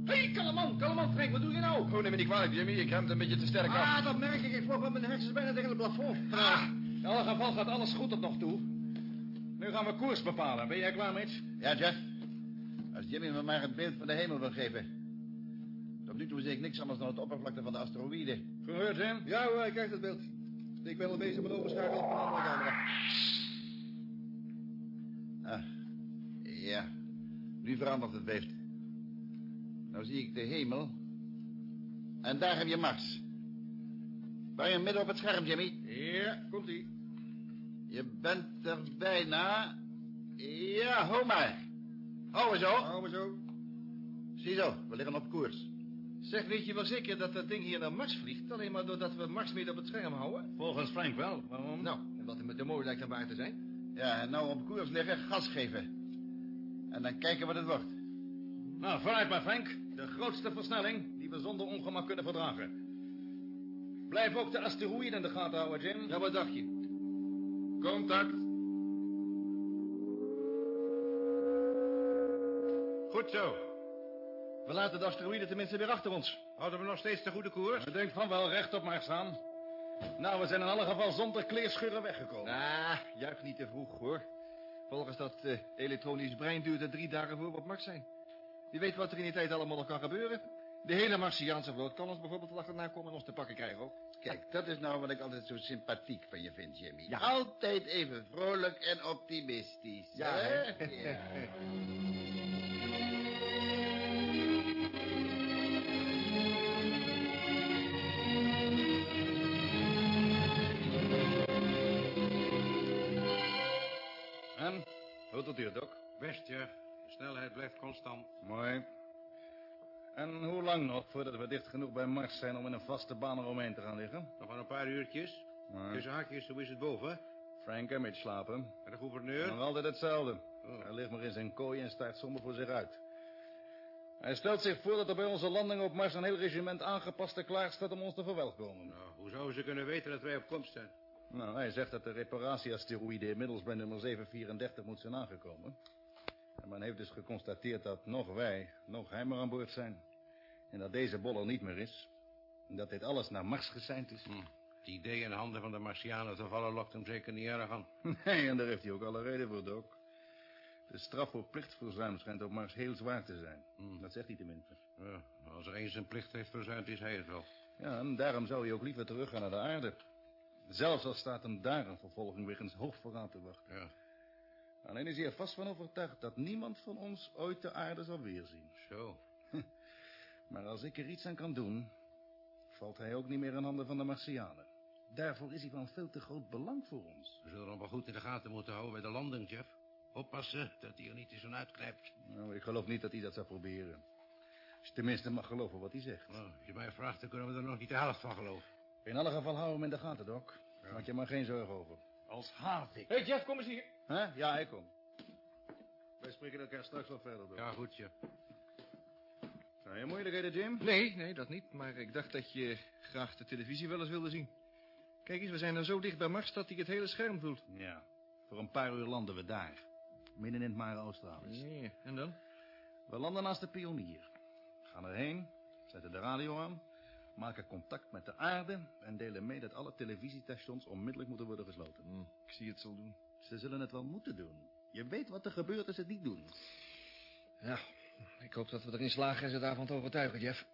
Hé, hey, man, Frank, wat doe je nou? Oh, neem me niet kwalijk, Jimmy. Ik hem een beetje te sterk af. Ah, dat merk ik. Ik vroeg met mijn hersens bijna tegen het plafond. Ah. Nou, in elk geval gaat alles goed tot nog toe. Nu gaan we koers bepalen. Ben jij klaar, Mitch? Ja, Jeff. Als Jimmy me maar het beeld van de hemel wil geven. Tot nu toe zie ik niks anders dan het oppervlakte van de asteroïden. Gehoord, Jim? Ja hoor, ik krijg het beeld. Ik ben al bezig met overschakelen op een andere camera. Ah, ja. Nu verandert het beeld. Nou zie ik de hemel. En daar heb je Mars. Ben je midden op het scherm, Jimmy? Ja, komt-ie. Je bent er bijna. Ja, hou maar. Hou zo. Hou maar zo. Ziezo, we liggen op koers. Zeg, weet je wel zeker dat dat ding hier naar Mars vliegt? Alleen maar doordat we Mars midden op het scherm houden? Volgens Frank wel. Waarom? Nou, omdat het met de mooi lijkt waar te zijn. Ja, en nou op koers liggen, gas geven. En dan kijken wat het wordt. Nou, vooruit maar, Frank. De grootste versnelling die we zonder ongemak kunnen verdragen. Blijf ook de asteroïde in de gaten houden, Jim. Ja, wat dacht je? Contact. Goed zo. We laten de asteroïde tenminste weer achter ons. Houden we nog steeds de goede koers? Ik denk van wel recht op maar staan. Nou, we zijn in alle geval zonder kleerscheuren weggekomen. Ah, juich niet te vroeg, hoor. Volgens dat eh, elektronisch brein duurt het drie dagen voor we op Mars zijn. Wie weet wat er in die tijd allemaal nog kan gebeuren. De hele Martiaanse vloot kan ons bijvoorbeeld achterna komen en ons te pakken krijgen ook. Kijk, dat is nou wat ik altijd zo sympathiek van je vind, Jimmy. Ja. Altijd even vrolijk en optimistisch. Ja, hè? hè? Ja. Goed tot hier, Doc. Best, ja. De snelheid blijft constant. Mooi. En hoe lang nog voordat we dicht genoeg bij Mars zijn om in een vaste baan eromheen te gaan liggen? Nog maar een paar uurtjes. Nee. Tussen haakjes, hoe is het boven? Frank Emmett slapen. En de gouverneur? Nog altijd hetzelfde. Oh. Hij ligt maar in zijn kooi en staart somber voor zich uit. Hij stelt zich voor dat er bij onze landing op Mars een heel regiment aangepaste klaar staat om ons te verwelkomen. Nou, hoe zouden ze kunnen weten dat wij op komst zijn? Nou, hij zegt dat de reparatieasteroïde inmiddels bij nummer 734 moet zijn aangekomen. En men heeft dus geconstateerd dat nog wij, nog hij maar aan boord zijn. En dat deze boller niet meer is. En dat dit alles naar Mars geseind is. Hm. Het idee in handen van de Martianen te vallen lokt hem zeker niet erg aan. Nee, en daar heeft hij ook alle reden voor, Doc. De straf voor plichtverzuim schijnt op Mars heel zwaar te zijn. Hm. Dat zegt hij tenminste. Ja, als er eens zijn plicht heeft verzuimd, is hij het wel. Ja, en daarom zou hij ook liever teruggaan naar de aarde. Zelfs al staat hem daar een vervolging wegens hoogverraad te wachten. Ja, Alleen is hij er vast van overtuigd dat niemand van ons ooit de aarde zal weerzien. zo. Maar als ik er iets aan kan doen, valt hij ook niet meer in handen van de Martianen. Daarvoor is hij van veel te groot belang voor ons. We zullen hem wel goed in de gaten moeten houden bij de landing, Jeff. Oppassen dat hij er niet eens van uitknijpt. Nou, ik geloof niet dat hij dat zou proberen. Als je tenminste mag geloven wat hij zegt. Nou, als je mij vraagt, dan kunnen we er nog niet de helft van geloven. In alle geval hou hem in de gaten, Doc. Maak je maar geen zorgen over. Als Havik. Hé, hey Jeff, kom eens hier. Hè? Ja, ik kom. Wij spreken elkaar straks wel verder, Doc. Ja, goed, Jeff. Zijn je moeilijkheden, Jim? Nee, nee, dat niet. Maar ik dacht dat je graag de televisie wel eens wilde zien. Kijk eens, we zijn er zo dicht bij Mars dat hij het hele scherm voelt. Ja. Voor een paar uur landen we daar. Midden in het Mare Australis. Ja, en dan? We landen naast de pionier. Gaan erheen, zetten de radio aan, maken contact met de aarde... en delen mee dat alle televisiestations onmiddellijk moeten worden gesloten. Hm, ik zie het zo doen. Ze zullen het wel moeten doen. Je weet wat er gebeurt als ze het niet doen. Ja, ik hoop dat we erin slagen en ze daarvan te overtuigen, Jeff.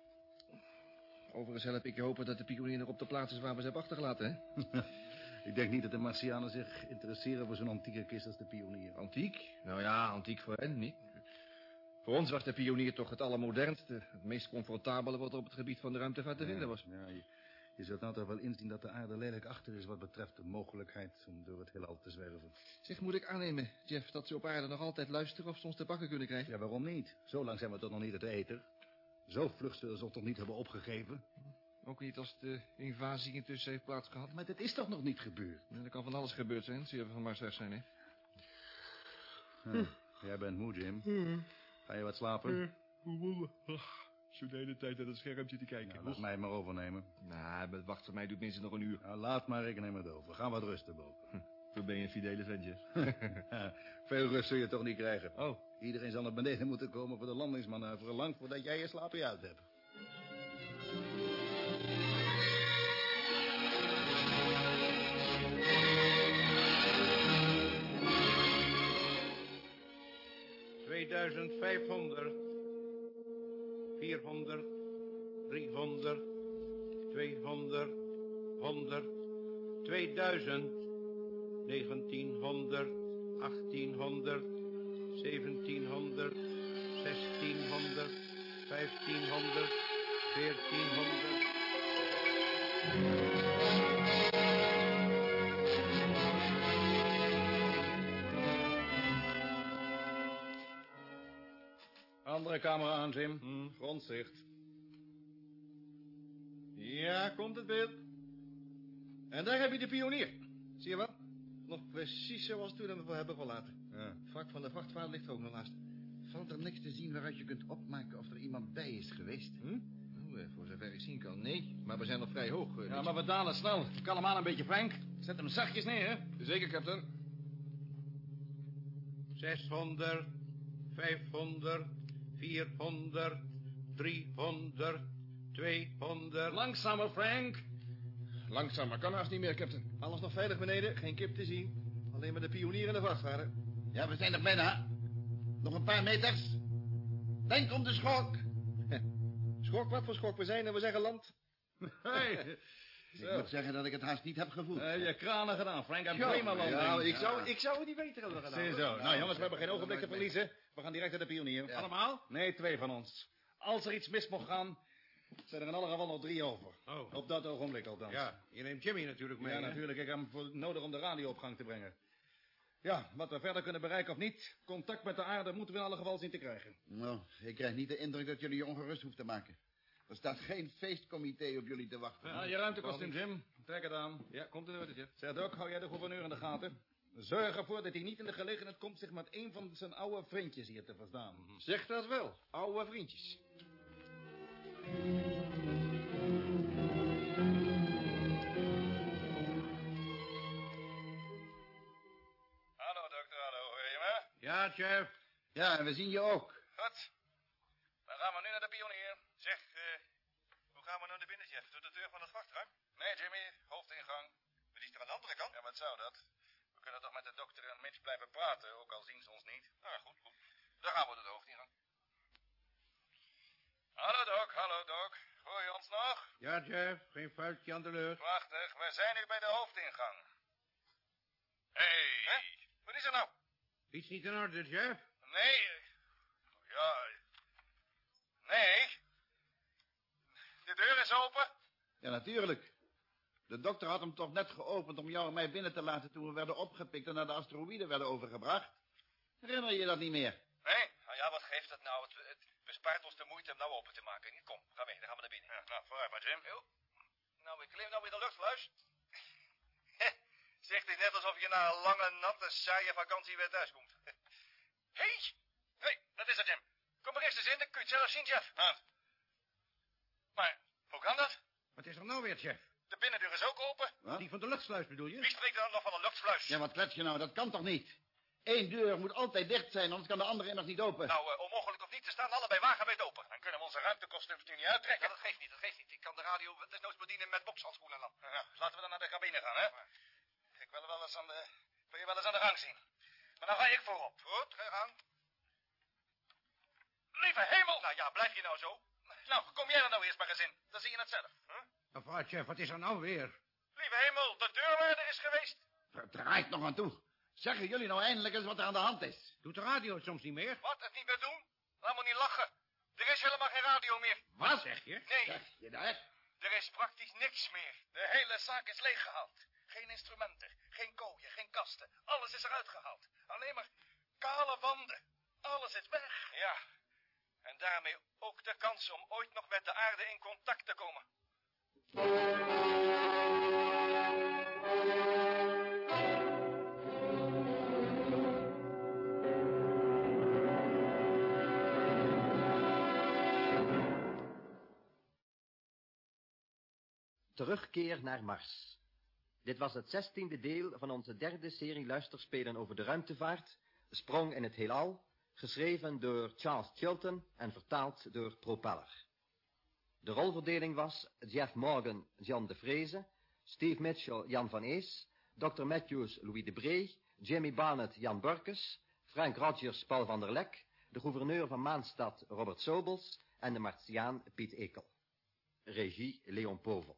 Overigens help ik je hopen dat de pionier nog op de plaats is waar we ze hebben achtergelaten, hè? Ik denk niet dat de Martianen zich interesseren voor zo'n antieke kist als de pionier. Antiek? Nou ja, antiek voor hen niet. Voor ons was de pionier toch het allermodernste, het meest comfortabele wat er op het gebied van de ruimtevaart te vinden was. Ja, je, je zult nou toch wel inzien dat de aarde lelijk achter is wat betreft de mogelijkheid om door het heelal te zwerven. Zeg, moet ik aannemen, Jeff, dat ze op aarde nog altijd luisteren of ze ons te bakken kunnen krijgen? Ja, waarom niet? Zo lang zijn we toch nog niet het eten. Zo vlug zullen ze ons toch niet hebben opgegeven? Ook niet als de invasie intussen heeft plaatsgehad. Maar dit is toch nog niet gebeurd? Ja, er kan van alles gebeurd zijn, als we van Mars weg zijn, hè? Hm. Jij bent moe, Jim. Ga je wat slapen? Zo de hele tijd naar het schermpje te kijken. Nou, laat mij het maar overnemen. Nou, het wachten van mij doet minstens nog een uur. Nou, laat maar, ik neem het over. Ga wat rusten boven. Toen ben je een fidele vent, Jeff. Veel rust zul je toch niet krijgen. Oh, Iedereen zal naar beneden moeten komen voor de landingsmanoeuvre... lang voordat jij je slaapje uit hebt. 1500, 400, 300, 200, 100, 2000, 1900, 1800, 1700, 1600, 1500, 1400. Camera aan, Jim. Grondzicht. Ja, komt het beeld. En daar heb je de pionier. Zie je wel? Nog precies zoals toen we hem hebben verlaten. Ja. Het vak van de vrachtvaart ligt er ook nog naast. Valt er niks te zien waaruit je kunt opmaken of er iemand bij is geweest? Hm? Nou, eh, voor zover ik zien kan, nee. Maar we zijn nog vrij hoog. eh, Ja, maar we dalen snel. Kalm aan een beetje, Frank. Zet hem zachtjes neer, hè? Zeker, captain. Zeshonderd. Vijfhonderd. Vierhonderd. Driehonderd. Tweehonderd. Langzamer, Frank. Langzamer kan haast niet meer, captain. Alles nog veilig beneden, geen kip te zien. Alleen maar de pionier en de vrachtvaarder. Ja, we zijn er bijna. Nog een paar meters. Denk om de schok. Schok, wat voor schok? We zijn en we zeggen land. Hey, Ik moet zeggen dat ik het haast niet heb gevoeld. heb je kranen gedaan, Frank. En Ja, prima landing. Nou, ik zou, ik zou het niet beter hebben gedaan. Zo. Nou, jongens, we hebben geen ogenblik te verliezen. We gaan direct naar de pionier. Allemaal? Nee, twee van ons. Als er iets mis mocht gaan, zijn er in alle geval nog drie over. Oh. Op dat ogenblik althans. Ja, je neemt Jimmy natuurlijk mee. Ja, hè? natuurlijk. Ik heb hem voor nodig om de radio op gang te brengen. Ja, wat we verder kunnen bereiken of niet, contact met de aarde moeten we in alle geval zien te krijgen. Nou, ik krijg niet de indruk dat jullie je ongerust hoeft te maken. Er staat geen feestcomité op jullie te wachten. Ja, je ruimtekostuum, Jim. Trek het aan. Ja, komt in orde, Jeff. Zeg, Doc, hou jij de gouverneur in de gaten. Zorg ervoor dat hij niet in de gelegenheid komt zich met een van zijn oude vriendjes hier te verstaan. Zeg dat wel, oude vriendjes. Hallo, dokter, hallo. Hoor je me? Ja, chef. Ja, en we zien je ook. Goed. Dan gaan we nu naar de pionier. Zeg, eh, hoe gaan we nou naar binnen, Jeff? Door de deur van het wachtruim? Nee, Jimmy, hoofdingang. Die is er aan de andere kant? Ja, wat zou dat? We kunnen toch met de dokter en Mitch blijven praten, ook al zien ze ons niet. Ah, goed, goed. Dan gaan we door de hoofdingang. Hallo, Doc, hallo, Doc. Hoor je ons nog? Ja, chef. Geen vuiltje aan de lucht. Prachtig, we zijn nu bij de hoofdingang. Hé, hey. wat is er nou? Iets niet in orde, chef? Nee, ja, nee. De deur is open. Ja, natuurlijk. De dokter had hem toch net geopend om jou en mij binnen te laten toen we werden opgepikt en naar de asteroïden werden overgebracht. Herinner je je dat niet meer? Nee? Nou ja, wat geeft dat nou? Het, het bespaart ons de moeite om nou open te maken. Kom, ga mee, dan gaan we naar binnen. Ja, nou, vooruit maar, Jim. Jo. Nou, ik klim nou weer de luchtfluis. Zegt dit net alsof je na een lange, natte, saaie vakantie weer thuis komt. Hé, hey. hey, dat is het, Jim. Kom er eerst eens in, dan kun je het zelf zien, Jeff. Maar, hoe kan dat? Wat is er nou weer, chef? De binnendeur is ook open. Wat? Die van de luchtsluis bedoel je? Wie spreekt dan nog van een luchtfluis? Ja, wat klets je nou? Dat kan toch niet? Eén deur moet altijd dicht zijn, anders kan de andere immers niet open. Nou, uh, onmogelijk of niet, ze staan allebei wagenwijd open. Dan kunnen we onze ruimtekostuums nu niet uittrekken. Ja, dat geeft niet, dat geeft niet. Ik kan de radio desnoods bedienen met bokshandschoenen dan. Ja, laten we dan naar de cabine gaan, hè? Ik wil wel eens aan de, wil je wel eens aan de gang zien. Maar dan ga ik voorop. Goed, ga gang. Lieve hemel! Nou ja, blijf je nou zo. Nou, kom jij er nou eerst maar eens in. Dan zie je het zelf. Huh? Mevrouw, chef, wat is er nou weer? Lieve hemel, de deurwaarder is geweest. Het draait nog aan toe. Zeggen jullie nou eindelijk eens wat er aan de hand is? Doet de radio het soms niet meer? Wat, het niet meer doen? Laat me niet lachen. Er is helemaal geen radio meer. Wat zeg je? Nee, Zeg je daar? er is praktisch niks meer. De hele zaak is leeggehaald. Geen instrumenten, geen kooien, geen kasten. Alles is eruit gehaald. Alleen maar kale wanden. Alles is weg. Ja, en daarmee ook de kans om ooit nog met de aarde in contact te komen. Terugkeer naar Mars. Dit was het zestiende deel van onze derde serie luisterspelen over de ruimtevaart, Sprong in het heelal, geschreven door Charles Chilton en vertaald door Propeller. De rolverdeling was Jeff Morgan, Jan de Vreese, Steve Mitchell, Jan van Ees, Dr. Matthews, Louis de Bree, Jimmy Barnett, Jan Burkes, Frank Rogers, Paul van der Lek, de gouverneur van Maanstad, Robert Sobels en de Martiaan, Piet Ekel. Regie, Leon Povel.